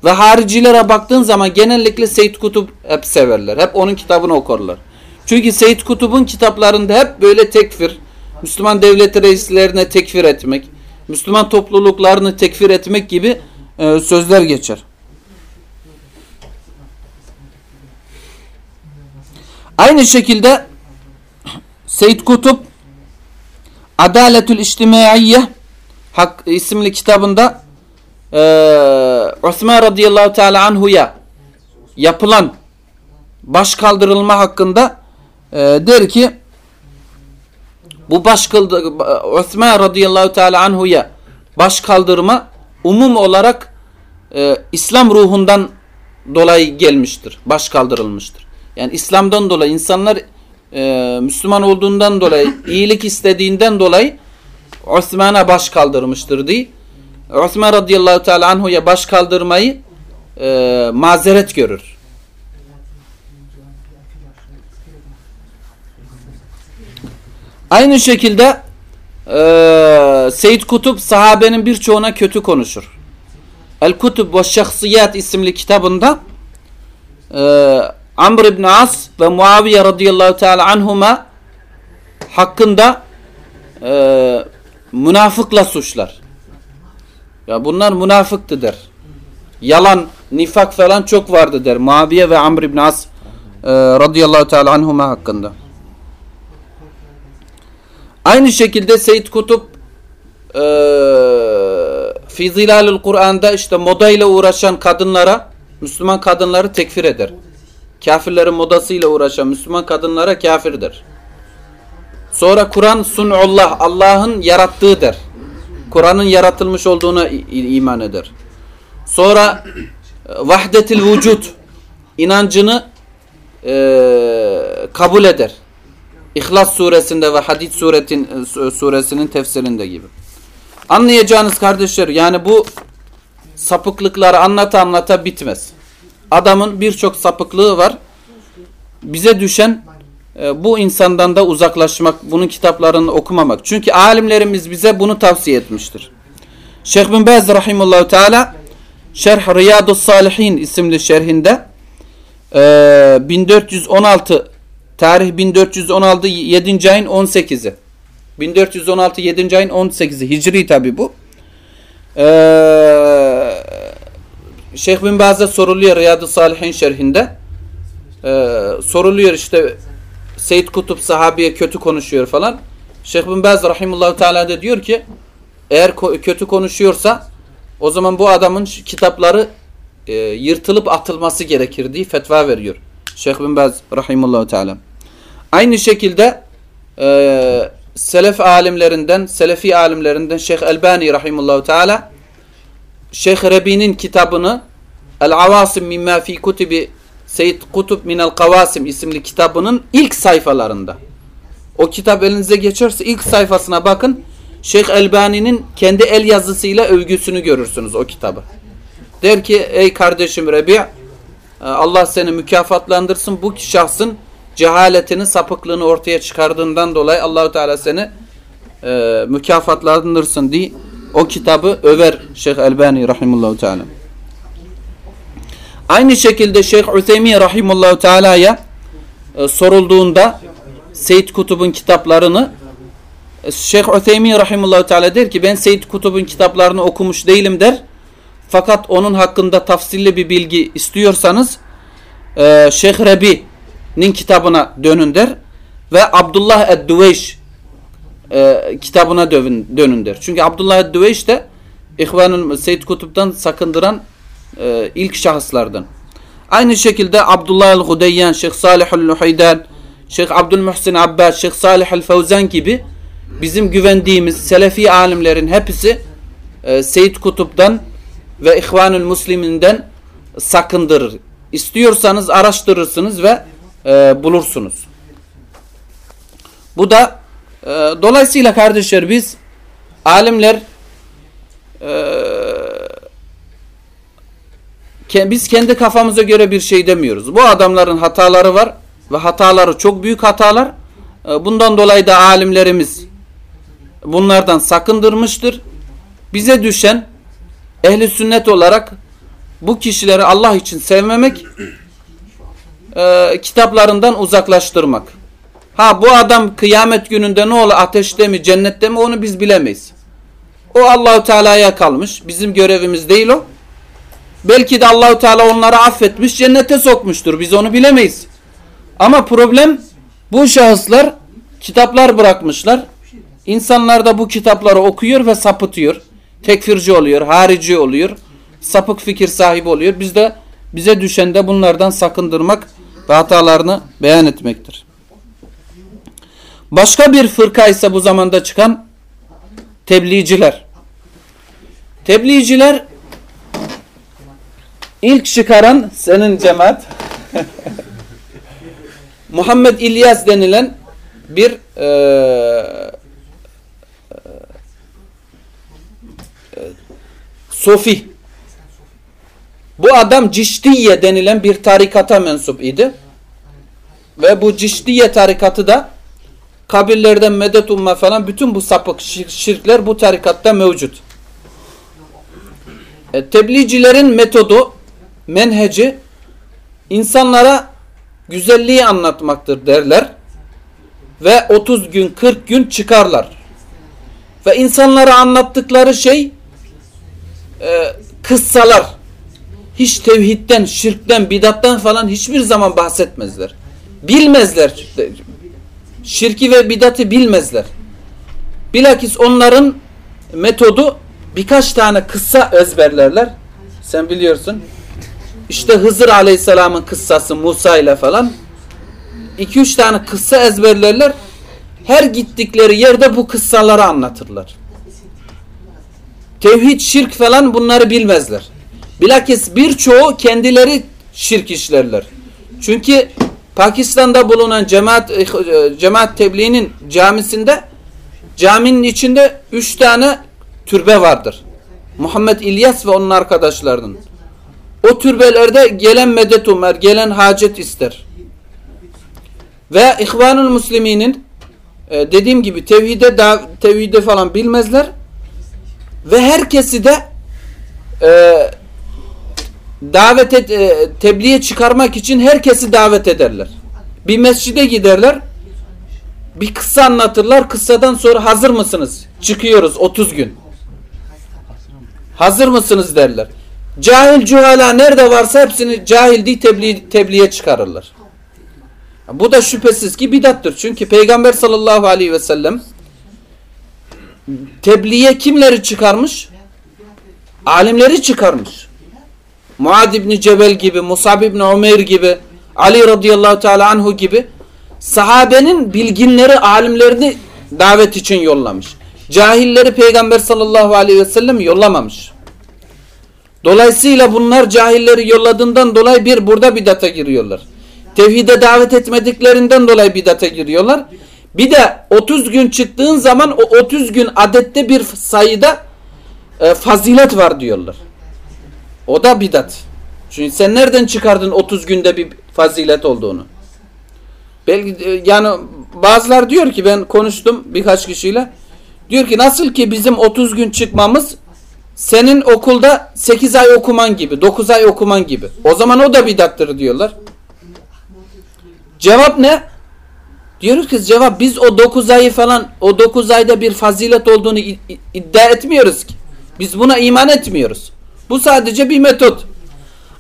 [SPEAKER 1] Ve haricilere baktığın zaman genellikle Seyyid Kutub hep severler. Hep onun kitabını okurlar. Çünkü Seyyid Kutub'un kitaplarında hep böyle tekfir, Müslüman devlet reislerine tekfir etmek, Müslüman topluluklarını tekfir etmek gibi e, sözler geçer. Aynı şekilde Seyyid Kutup Adaletül İçtimaiyye Hak isimli kitabında e, Osman radıyallahu teala anhuya yapılan baş kaldırılma hakkında e, der ki bu baş kıldı Osman radıyallahu teala anhuya baş kaldırma umum olarak e, İslam ruhundan dolayı gelmiştir. Baş kaldırılmıştır. Yani İslam'dan dolayı insanlar e, Müslüman olduğundan dolayı <laughs> iyilik istediğinden dolayı Osman'a baş kaldırmıştır diye. Osman radıyallahu teala anhuya baş kaldırmayı e, mazeret görür. Aynı şekilde e, Seyyid Kutup sahabenin birçoğuna kötü konuşur. El Kutub ve Şahsiyat isimli kitabında e, Amr ibn As ve Muaviye radıyallahu teala anhuma hakkında e, münafıkla suçlar. Ya bunlar münafıktı der. Yalan, nifak falan çok vardı der. Muaviye ve Amr ibn As e, radıyallahu teala anhuma hakkında. Aynı şekilde Seyyid Kutup e, Fi Zilalül Kur'an'da işte modayla uğraşan kadınlara Müslüman kadınları tekfir eder. Kafirlerin modasıyla uğraşan Müslüman kadınlara kafirdir. Sonra Kur'an sunullah Allah'ın yarattığı der. Kur'an'ın yaratılmış olduğuna iman eder. Sonra e, vahdetil vücut inancını e, kabul eder. İhlas suresinde ve Hadid suretin, e, suresinin tefsirinde gibi. Anlayacağınız kardeşler yani bu sapıklıkları anlata anlata bitmez. Adamın birçok sapıklığı var. Bize düşen e, bu insandan da uzaklaşmak, bunun kitaplarını okumamak. Çünkü alimlerimiz bize bunu tavsiye etmiştir. Şeyh bin Baz rahimullahu teala Şerh Riyadus Salihin isimli şerhinde e, 1416 tarih 1416 7. ayın 18'i 1416 7. ayın 18'i Hicri tabi bu. Ee, Şeyh bin Baz'a soruluyor Riyad-ı Salihin şerhinde. Ee, soruluyor işte Seyyid Kutup sahabiye kötü konuşuyor falan. Şeyh bin Baz rahimullahu teala da diyor ki eğer kötü konuşuyorsa o zaman bu adamın kitapları e, yırtılıp atılması gerekir diye fetva veriyor. Şeyh bin Baz rahimullahu teala. Aynı şekilde e, selef alimlerinden, selefi alimlerinden Şeyh Elbani rahimullahu teala Şeyh Rebi'nin kitabını El-Avasim mimma fi kutubi Seyyid Kutub minel Kavasim isimli kitabının ilk sayfalarında. O kitap elinize geçerse ilk sayfasına bakın. Şeyh Elbani'nin kendi el yazısıyla övgüsünü görürsünüz o kitabı. Der ki ey kardeşim Rebi Allah seni mükafatlandırsın bu şahsın cehaletini, sapıklığını ortaya çıkardığından dolayı Allahu Teala seni e, mükafatlandırsın diye o kitabı över Şeyh Elbani rahimullahu teala. Aynı şekilde Şeyh Ütheymi rahimullahu teala'ya e, sorulduğunda Seyyid Kutub'un kitaplarını e, Şeyh Ütheymi rahimullahu teala der ki ben Seyyid Kutub'un kitaplarını okumuş değilim der. Fakat onun hakkında tafsilli bir bilgi istiyorsanız e, Şeyh Rebi nin kitabına dönün der ve Abdullah Eddüveyş e, kitabına dönün, dönün der. Çünkü Abdullah Eddüveyş de İhvanül Seyyid Kutup'tan sakındıran e, ilk şahıslardan. Aynı şekilde Abdullah el-Hudeyyan, Şeyh Salih el-Luhaydan, Şeyh Abdülmuhsin Abbas, Şeyh Salih el-Fevzan gibi bizim güvendiğimiz Selefi alimlerin hepsi e, Seyyid Kutup'tan ve İhvanül Müsliminden sakındırır. İstiyorsanız araştırırsınız ve e, bulursunuz. Bu da e, dolayısıyla kardeşler biz alimler e, biz kendi kafamıza göre bir şey demiyoruz. Bu adamların hataları var ve hataları çok büyük hatalar. E, bundan dolayı da alimlerimiz bunlardan sakındırmıştır. Bize düşen ehli sünnet olarak bu kişileri Allah için sevmemek e, kitaplarından uzaklaştırmak. Ha bu adam kıyamet gününde ne olur ateşte mi cennette mi onu biz bilemeyiz. O Allahu Teala'ya kalmış. Bizim görevimiz değil o. Belki de Allahu Teala onları affetmiş, cennete sokmuştur. Biz onu bilemeyiz. Ama problem bu şahıslar kitaplar bırakmışlar. İnsanlar da bu kitapları okuyor ve sapıtıyor. Tekfirci oluyor, harici oluyor. Sapık fikir sahibi oluyor. Biz de bize düşen de bunlardan sakındırmak ve hatalarını beyan etmektir. Başka bir fırka ise bu zamanda çıkan tebliğciler. Tebliğciler ilk çıkaran senin cemaat <laughs> Muhammed İlyas denilen bir e, e, sofi bu adam Ciştiye denilen bir tarikata mensup idi. Ve bu Ciştiye tarikatı da kabirlerden medet umma falan bütün bu sapık şirkler bu tarikatta mevcut. E, tebliğcilerin metodu, menheci insanlara güzelliği anlatmaktır derler. Ve 30 gün 40 gün çıkarlar. Ve insanlara anlattıkları şey e, kıssalar. Hiç tevhidden, şirkten, bidattan falan hiçbir zaman bahsetmezler. Bilmezler. Şirki ve bidatı bilmezler. Bilakis onların metodu birkaç tane kıssa ezberlerler. Sen biliyorsun. İşte Hızır Aleyhisselam'ın kıssası Musa ile falan. 2-3 tane kıssa ezberlerler. Her gittikleri yerde bu kıssaları anlatırlar. Tevhid, şirk falan bunları bilmezler. Bilakis birçoğu kendileri şirk işlerler. Çünkü Pakistan'da bulunan cemaat, e, cemaat tebliğinin camisinde caminin içinde üç tane türbe vardır. Muhammed İlyas ve onun arkadaşlarının. O türbelerde gelen medet umar, gelen hacet ister. Ve İhvanul Müslüminin e, dediğim gibi tevhide, tevhide falan bilmezler. Ve herkesi de e, davet et, e, tebliğe çıkarmak için herkesi davet ederler. Bir mescide giderler. Bir kıssa anlatırlar. Kıssadan sonra hazır mısınız? Çıkıyoruz 30 gün. Hazır mısınız derler. Cahil cuhala nerede varsa hepsini cahil diye tebliğ, tebliğe çıkarırlar. Bu da şüphesiz ki bidattır. Çünkü Peygamber sallallahu aleyhi ve sellem tebliğe kimleri çıkarmış? Alimleri çıkarmış. Muad İbni Cebel gibi, Musab İbni Ömer gibi, Ali radıyallahu teala anhu gibi sahabenin bilginleri, alimlerini davet için yollamış. Cahilleri Peygamber sallallahu aleyhi ve sellem yollamamış. Dolayısıyla bunlar cahilleri yolladığından dolayı bir burada bidata giriyorlar. Tevhide davet etmediklerinden dolayı bidata giriyorlar. Bir de 30 gün çıktığın zaman o 30 gün adette bir sayıda e, fazilet var diyorlar. O da bidat. Çünkü sen nereden çıkardın 30 günde bir fazilet olduğunu? Belki e, yani bazılar diyor ki ben konuştum birkaç kişiyle. Diyor ki nasıl ki bizim 30 gün çıkmamız senin okulda 8 ay okuman gibi, 9 ay okuman gibi. O zaman o da bidattır diyorlar. Cevap ne? Diyoruz ki cevap biz o 9 ayı falan o 9 ayda bir fazilet olduğunu iddia etmiyoruz ki. Biz buna iman etmiyoruz. Bu sadece bir metot.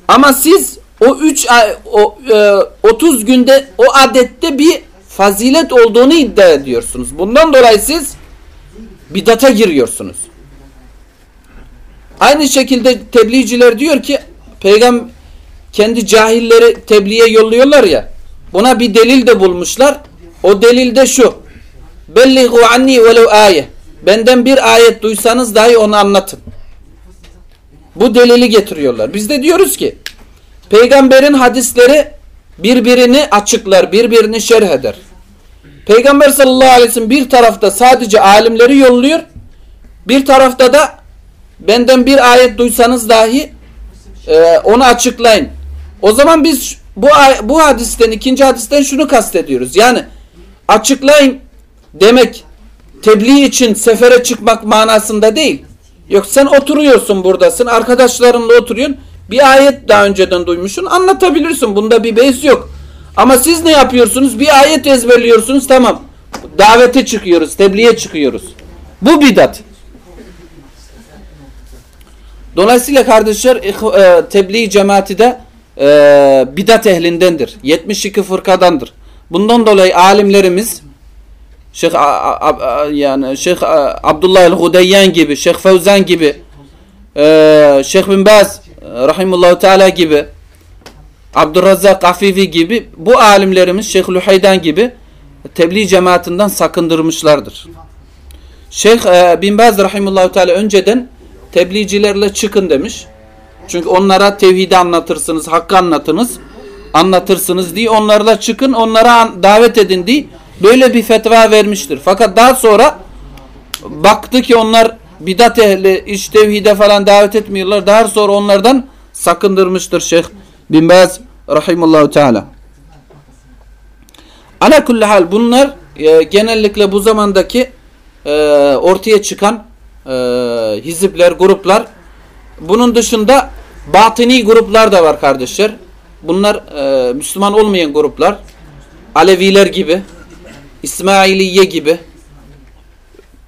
[SPEAKER 1] Ama siz o 3 ay o e, 30 günde o adette bir fazilet olduğunu iddia ediyorsunuz. Bundan dolayı siz bidata giriyorsunuz. Aynı şekilde tebliğciler diyor ki peygamber kendi cahilleri tebliğe yolluyorlar ya. Buna bir delil de bulmuşlar. O delil de şu. Belligu anni velev ayet. Benden bir ayet duysanız dahi onu anlatın. Bu delili getiriyorlar. Biz de diyoruz ki peygamberin hadisleri birbirini açıklar, birbirini şerh eder. Peygamber sallallahu aleyhi ve sellem bir tarafta sadece alimleri yolluyor. Bir tarafta da benden bir ayet duysanız dahi e, onu açıklayın. O zaman biz bu bu hadisten ikinci hadisten şunu kastediyoruz. Yani açıklayın demek tebliğ için sefere çıkmak manasında değil. Yok sen oturuyorsun buradasın arkadaşlarınla oturuyorsun bir ayet daha önceden duymuşsun anlatabilirsin bunda bir beis yok. Ama siz ne yapıyorsunuz bir ayet ezberliyorsunuz tamam davete çıkıyoruz tebliğe çıkıyoruz. Bu bidat. Dolayısıyla kardeşler e, tebliğ cemaati de e, bidat ehlindendir. 72 fırkadandır. Bundan dolayı alimlerimiz Şeyh yani Şeyh Abdullah el-Hudeyyan gibi, Şeyh Fevzan gibi, e, Şeyh bin Baz rahimullahu teala gibi, Abdurrazzak Afifi gibi bu alimlerimiz Şeyh Luhaydan gibi tebliğ cemaatinden sakındırmışlardır. Şeyh e, bin Baz rahimullahu teala önceden tebliğcilerle çıkın demiş. Çünkü onlara tevhidi anlatırsınız, hakkı anlatınız, anlatırsınız diye onlarla çıkın, onlara davet edin diye böyle bir fetva vermiştir. Fakat daha sonra baktı ki onlar bidat ehli, iş tevhide falan davet etmiyorlar. Daha sonra onlardan sakındırmıştır Şeyh bin Baz rahimullahu teala. Ala kulli hal bunlar e, genellikle bu zamandaki e, ortaya çıkan e, hizipler, gruplar. Bunun dışında batini gruplar da var kardeşler. Bunlar e, Müslüman olmayan gruplar. Aleviler gibi, İsmailiye gibi,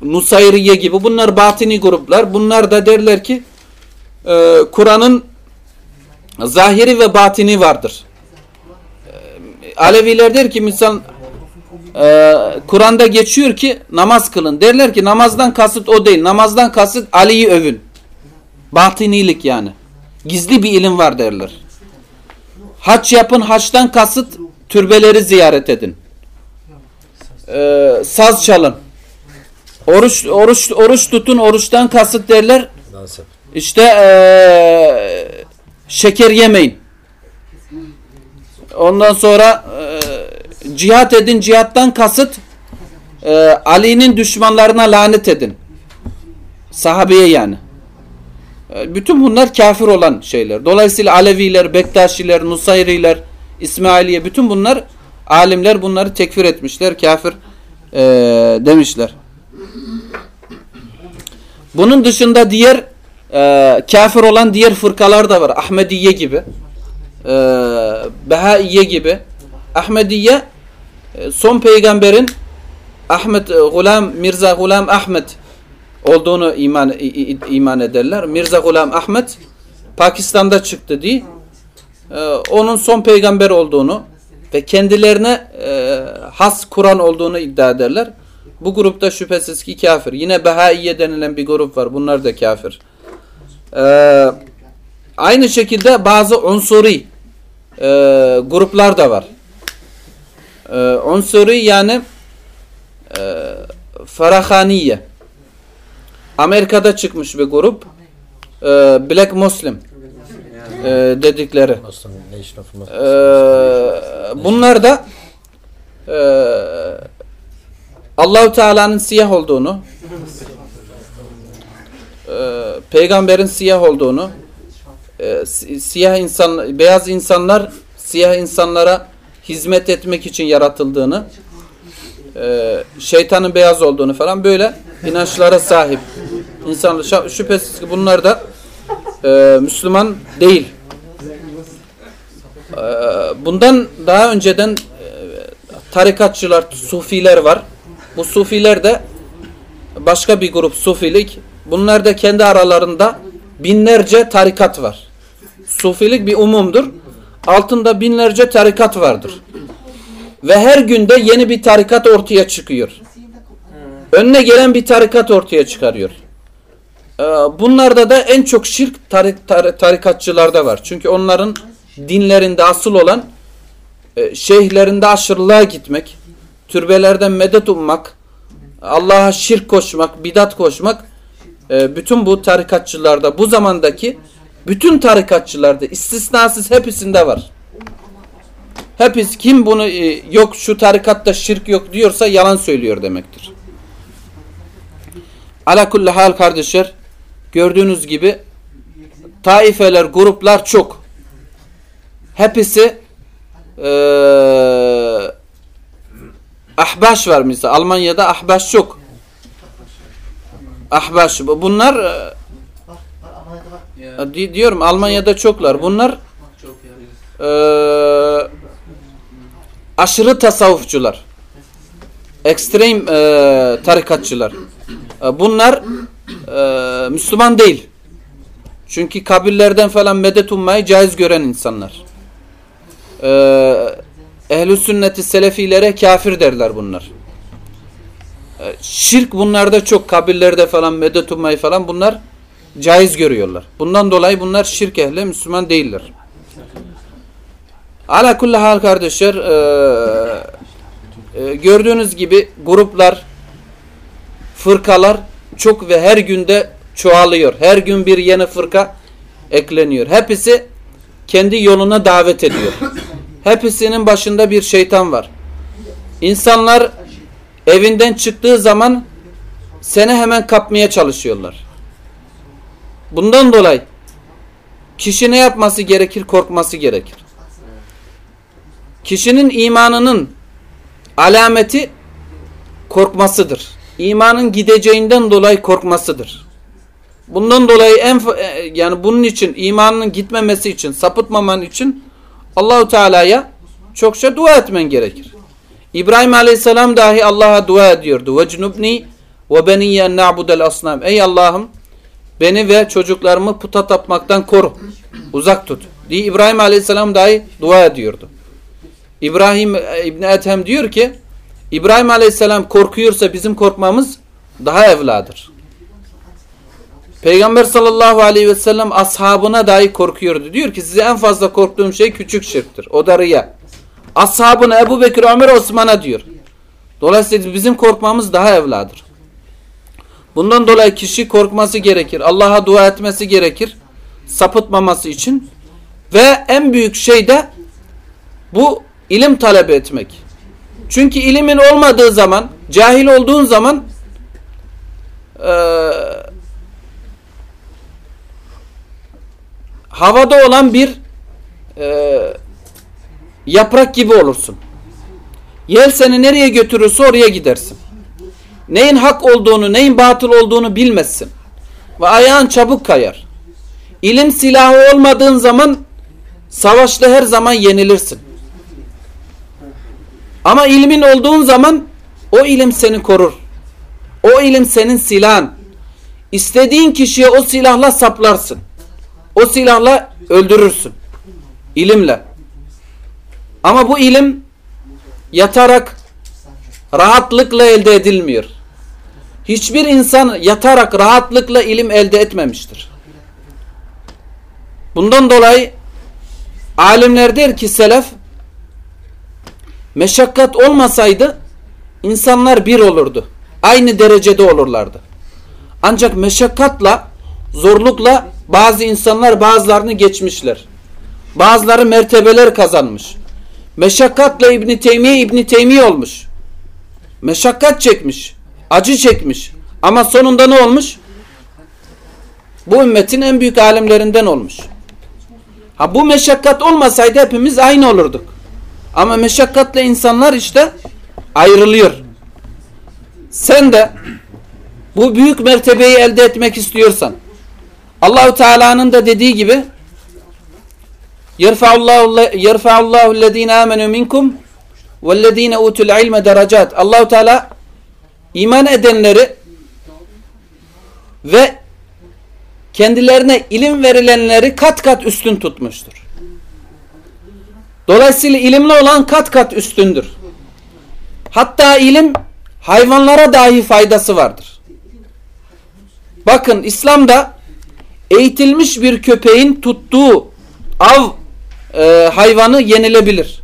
[SPEAKER 1] Nusayriye gibi bunlar batini gruplar. Bunlar da derler ki e, Kur'an'ın zahiri ve batini vardır. E, Aleviler der ki misal e, Kur'an'da geçiyor ki namaz kılın. Derler ki namazdan kasıt o değil. Namazdan kasıt Ali'yi övün. Batinilik yani. Gizli bir ilim var derler. Haç yapın. Haçtan kasıt türbeleri ziyaret edin. Ee, saz çalın. Oruç oruç oruç tutun. Oruçtan kasıt derler. İşte ee, şeker yemeyin. Ondan sonra ee, cihat edin. Cihattan kasıt ee, Ali'nin düşmanlarına lanet edin. Sahabeye yani. Bütün bunlar kafir olan şeyler. Dolayısıyla Aleviler, Bektaşiler, Nusayriler, İsmailiye bütün bunlar alimler bunları tekfir etmişler. Kafir e, demişler. Bunun dışında diğer e, kafir olan diğer fırkalar da var. Ahmediye gibi. E, Behaiye gibi. Ahmediye e, son peygamberin Ahmet e, Gulam Mirza Gulam Ahmet olduğunu iman iman ederler. Mirza Gulam Ahmet Pakistan'da çıktı diye e, onun son peygamber olduğunu ve kendilerine e, has Kur'an olduğunu iddia ederler. Bu grupta şüphesiz ki kafir. Yine Behaiye denilen bir grup var. Bunlar da kafir. Ee, aynı şekilde bazı unsuri e, gruplar da var. Ee, unsuri yani e, Farahaniye Amerika'da çıkmış bir grup. E, Black Muslim e, dedikleri. E, bunlar da e, Allahu Teala'nın siyah olduğunu, e, peygamberin siyah olduğunu, e, siyah insan, beyaz insanlar siyah insanlara hizmet etmek için yaratıldığını, e, şeytanın beyaz olduğunu falan böyle inançlara sahip insanlar şüphesiz ki bunlar da e, Müslüman değil. E, bundan daha önceden e, tarikatçılar, sufiler var. Bu sufiler de başka bir grup sufilik. Bunlar da kendi aralarında binlerce tarikat var. Sufilik bir umumdur. Altında binlerce tarikat vardır. Ve her günde yeni bir tarikat ortaya çıkıyor. Önüne gelen bir tarikat ortaya çıkarıyor. Ee, bunlarda da en çok şirk tarik, tar tarikatçılarda var. Çünkü onların dinlerinde asıl olan e, şeyhlerinde aşırılığa gitmek, türbelerden medet ummak, Allah'a şirk koşmak, bidat koşmak e, bütün bu tarikatçılarda bu zamandaki bütün tarikatçılarda istisnasız hepsinde var. Hepsi kim bunu e, yok şu tarikatta şirk yok diyorsa yalan söylüyor demektir. Ala kulli hal kardeşler gördüğünüz gibi taifeler, gruplar çok. Hepsi e, ahbaş var mesela. Almanya'da ahbaş çok. Ahbaş. Bunlar e, diyorum Almanya'da çoklar. Bunlar e, aşırı tasavvufçular. Ekstrem e, tarikatçılar. E, bunlar e, Müslüman değil. Çünkü kabirlerden falan medet ummayı caiz gören insanlar. E, Ehl-i sünneti selefilere kafir derler bunlar. E, şirk bunlarda çok kabirlerde falan medet ummayı falan bunlar caiz görüyorlar. Bundan dolayı bunlar şirk ehli Müslüman değiller. Ala kulli hal kardeşler e, e, gördüğünüz gibi gruplar fırkalar çok ve her günde çoğalıyor. Her gün bir yeni fırka ekleniyor. Hepsi kendi yoluna davet ediyor. Hepsinin başında bir şeytan var. İnsanlar evinden çıktığı zaman seni hemen kapmaya çalışıyorlar. Bundan dolayı kişi ne yapması gerekir? Korkması gerekir. Kişinin imanının alameti korkmasıdır. İmanın gideceğinden dolayı korkmasıdır. Bundan dolayı en e, yani bunun için imanın gitmemesi için, sapıtmaman için Allahu Teala'ya çokça dua etmen gerekir. İbrahim Aleyhisselam dahi Allah'a dua ediyordu. Ve cnubni ve beniyye na'budel asnam. Ey Allah'ım beni ve çocuklarımı puta tapmaktan koru. Uzak tut. Diye İbrahim Aleyhisselam dahi dua ediyordu. İbrahim e, İbni Ethem diyor ki İbrahim Aleyhisselam korkuyorsa bizim korkmamız daha evladır. Peygamber sallallahu aleyhi ve sellem ashabına dahi korkuyordu. Diyor ki size en fazla korktuğum şey küçük şirktir. O da riya. Ashabına Ebu Bekir, Ömer, Osman'a diyor. Dolayısıyla bizim korkmamız daha evladır. Bundan dolayı kişi korkması gerekir. Allah'a dua etmesi gerekir. Sapıtmaması için. Ve en büyük şey de bu ilim talep etmek. Çünkü ilimin olmadığı zaman, cahil olduğun zaman e, havada olan bir e, yaprak gibi olursun. Yel seni nereye götürürse oraya gidersin. Neyin hak olduğunu, neyin batıl olduğunu bilmezsin. Ve ayağın çabuk kayar. İlim silahı olmadığın zaman savaşta her zaman yenilirsin. Ama ilmin olduğun zaman o ilim seni korur. O ilim senin silahın. İstediğin kişiye o silahla saplarsın. O silahla öldürürsün. İlimle. Ama bu ilim yatarak rahatlıkla elde edilmiyor. Hiçbir insan yatarak rahatlıkla ilim elde etmemiştir. Bundan dolayı alimler der ki selef meşakkat olmasaydı insanlar bir olurdu. Aynı derecede olurlardı. Ancak meşakkatla, zorlukla bazı insanlar bazılarını geçmişler. Bazıları mertebeler kazanmış. Meşakkatla İbni Teymiye İbni Teymiye olmuş. Meşakkat çekmiş. Acı çekmiş. Ama sonunda ne olmuş? Bu ümmetin en büyük alimlerinden olmuş. Ha bu meşakkat olmasaydı hepimiz aynı olurduk. Ama meşakkatla insanlar işte ayrılıyor. Sen de bu büyük mertebeyi elde etmek istiyorsan Allahu Teala'nın da dediği gibi yerfa'ullahu ellezine amenu minkum vellezine utul ilme derecat. Allahu Teala iman edenleri ve kendilerine ilim verilenleri kat kat üstün tutmuştur. Dolayısıyla ilimli olan kat kat üstündür. Hatta ilim hayvanlara dahi faydası vardır. Bakın İslam'da eğitilmiş bir köpeğin tuttuğu av e, hayvanı yenilebilir.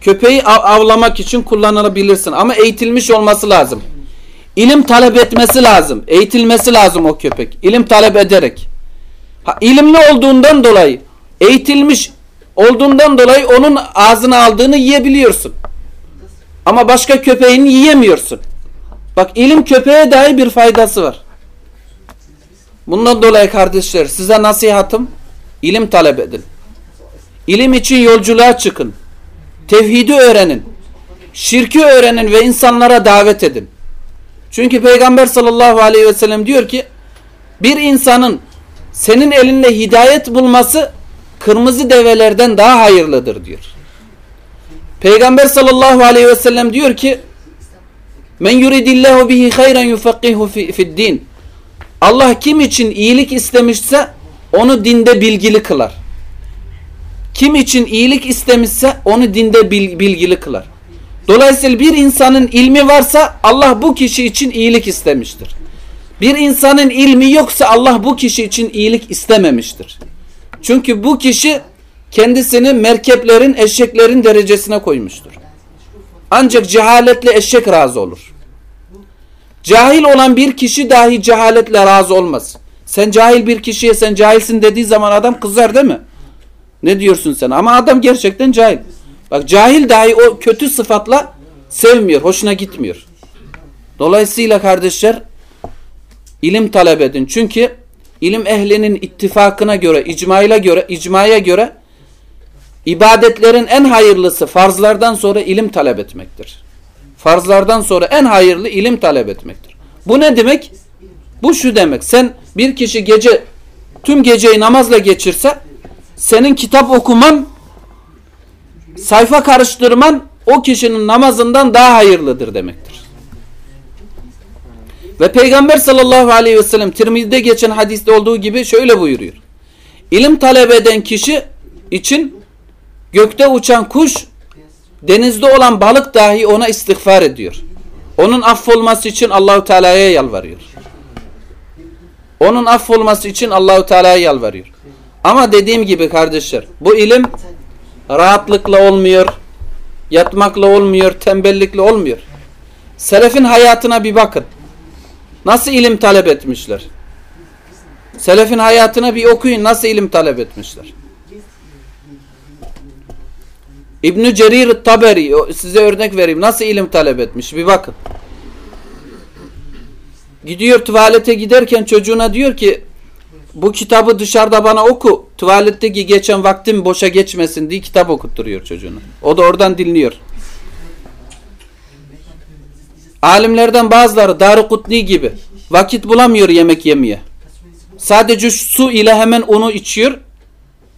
[SPEAKER 1] Köpeği av, avlamak için kullanılabilirsin ama eğitilmiş olması lazım. İlim talep etmesi lazım. Eğitilmesi lazım o köpek. İlim talep ederek. Ha, ilimli olduğundan dolayı eğitilmiş olduğundan dolayı onun ağzına aldığını yiyebiliyorsun. Ama başka köpeğini yiyemiyorsun. Bak ilim köpeğe dahi bir faydası var. Bundan dolayı kardeşler size nasihatım ilim talep edin. İlim için yolculuğa çıkın. Tevhidi öğrenin. Şirki öğrenin ve insanlara davet edin. Çünkü Peygamber sallallahu aleyhi ve sellem diyor ki bir insanın senin elinle hidayet bulması kırmızı develerden daha hayırlıdır diyor. Peygamber sallallahu aleyhi ve sellem diyor ki Men yuridillahu bihi hayran yufakkihu fi'd din. Allah kim için iyilik istemişse onu dinde bilgili kılar. Kim için iyilik istemişse onu dinde bilgili kılar. Dolayısıyla bir insanın ilmi varsa Allah bu kişi için iyilik istemiştir. Bir insanın ilmi yoksa Allah bu kişi için iyilik istememiştir. Çünkü bu kişi kendisini merkeplerin, eşeklerin derecesine koymuştur. Ancak cehaletle eşek razı olur. Cahil olan bir kişi dahi cehaletle razı olmaz. Sen cahil bir kişiye sen cahilsin dediği zaman adam kızar değil mi? Ne diyorsun sen? Ama adam gerçekten cahil. Bak cahil dahi o kötü sıfatla sevmiyor, hoşuna gitmiyor. Dolayısıyla kardeşler ilim talep edin. Çünkü ilim ehlinin ittifakına göre, icmayla göre, icmaya göre ibadetlerin en hayırlısı farzlardan sonra ilim talep etmektir. Farzlardan sonra en hayırlı ilim talep etmektir. Bu ne demek? Bu şu demek. Sen bir kişi gece tüm geceyi namazla geçirse senin kitap okuman sayfa karıştırman o kişinin namazından daha hayırlıdır demektir. Ve Peygamber sallallahu aleyhi ve sellem Tirmidhi'de geçen hadiste olduğu gibi şöyle buyuruyor. İlim talep eden kişi için gökte uçan kuş denizde olan balık dahi ona istiğfar ediyor. Onun affolması için Allahu Teala'ya yalvarıyor. Onun affolması için Allahu Teala'ya yalvarıyor. Ama dediğim gibi kardeşler bu ilim rahatlıkla olmuyor, yatmakla olmuyor, tembellikle olmuyor. Selefin hayatına bir bakın. Nasıl ilim talep etmişler? Selefin hayatına bir okuyun nasıl ilim talep etmişler. İbn Cerir Taberi size örnek vereyim. Nasıl ilim talep etmiş? Bir bakın. Gidiyor tuvalete giderken çocuğuna diyor ki bu kitabı dışarıda bana oku. Tuvaletteki geçen vaktim boşa geçmesin diye kitap okutturuyor çocuğuna. O da oradan dinliyor. Alimlerden bazıları Darukutni gibi vakit bulamıyor yemek yemeye. Sadece su ile hemen onu içiyor.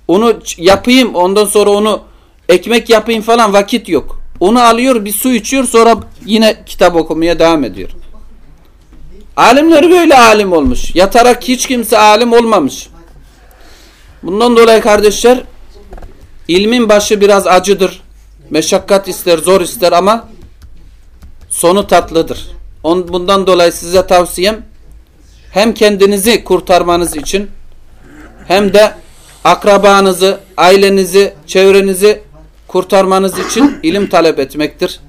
[SPEAKER 1] Onu yapayım ondan sonra onu ekmek yapayım falan vakit yok. Onu alıyor bir su içiyor sonra yine kitap okumaya devam ediyor. Alimler böyle alim olmuş. Yatarak hiç kimse alim olmamış. Bundan dolayı kardeşler ilmin başı biraz acıdır. Meşakkat ister, zor ister ama sonu tatlıdır. On- Bundan dolayı size tavsiyem hem kendinizi kurtarmanız için hem de akrabanızı, ailenizi, çevrenizi kurtarmanız için ilim talep etmektir.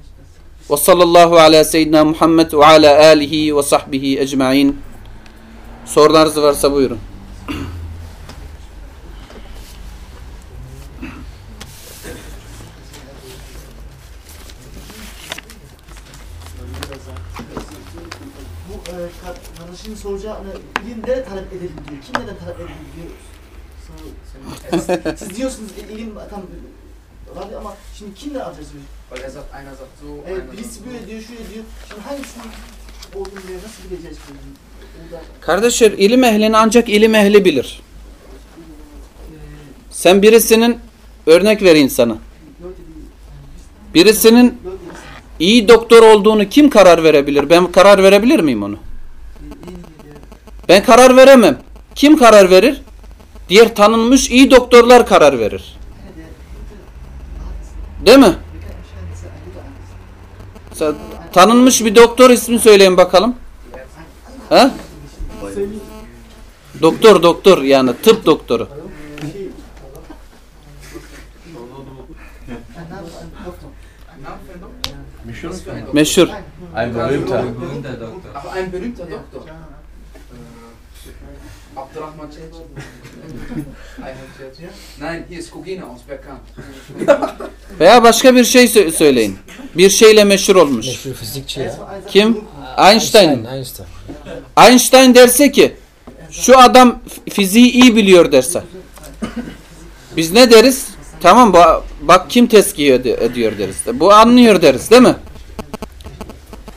[SPEAKER 1] Ve sallallahu ala seyyidina Muhammed ve ala alihi ve sahbihi ecmain. Sorularınız varsa buyurun.
[SPEAKER 2] Bu e, kar- kardeşinin soracağı hani, ilim nerede talep edelim diyor. Kim neden talep edelim diyor. <laughs> Siz diyorsunuz ilim tam var ama şimdi kimle alacağız diyor.
[SPEAKER 3] Weil er sagt, einer sagt so,
[SPEAKER 2] E,
[SPEAKER 3] einer sagt
[SPEAKER 2] birisi böyle diyor, şöyle diyor. Şimdi hangisinin olduğunu diyor, nasıl bileceğiz bunu? Burada,
[SPEAKER 1] Kardeşler ilim ehlini ancak ilim ehli bilir. Sen birisinin örnek vereyim sana. Birisinin iyi doktor olduğunu kim karar verebilir? Ben karar verebilir miyim onu? Ben karar veremem. Kim karar verir? Diğer tanınmış iyi doktorlar karar verir. Değil mi? tanınmış bir doktor ismi söyleyin bakalım. Ha? Doktor doktor yani tıp doktoru. Meşhur.
[SPEAKER 4] Ein berühmter.
[SPEAKER 3] Ach, ein berühmter Doktor. Abdurrahman Çeçil. Ayhan Çeçil. Nein, hier ist Kugina aus Berkan.
[SPEAKER 1] Veya başka bir şey sö- söyleyin. Bir şeyle meşhur olmuş.
[SPEAKER 4] Meşhur fizikçi ya.
[SPEAKER 1] Kim?
[SPEAKER 2] Sache-
[SPEAKER 1] Einstein.
[SPEAKER 4] Einstein.
[SPEAKER 1] Einstein derse ki şu adam fiziği iyi biliyor derse. Biz ne deriz? Tamam bu- bak kim tezkiye ed- ediyor deriz. Bu anlıyor deriz değil mi?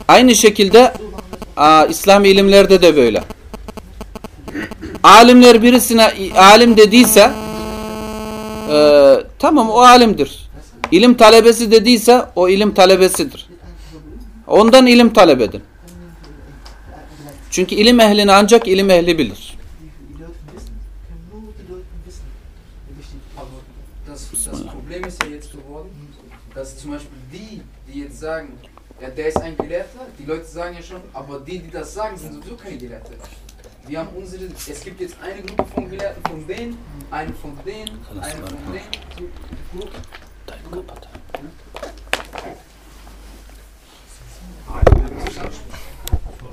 [SPEAKER 1] Aynı şekilde aa, İslam ilimlerde de böyle. Alimler birisine alim dediyse e, tamam o alimdir. İlim talebesi dediyse o ilim talebesidir. Ondan ilim talep edin. Çünkü ilim ehlini ancak ilim ehli bilir.
[SPEAKER 3] Dass zum der ist ein Gelehrter, die Leute sagen ja schon, aber die, die das sagen, sind sowieso keine Gelehrte. Wir haben unsere, es gibt jetzt eine Gruppe von Gelehrten von denen, eine von denen, eine von denen.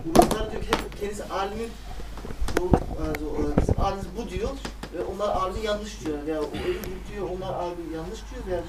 [SPEAKER 2] Bunlar diyor ki hep kendisi alimin bu, also, e, bizim alimiz bu diyor ve onlar alimi yanlış diyor. Ya o öyle diyor, onlar alimi yanlış diyor. Yani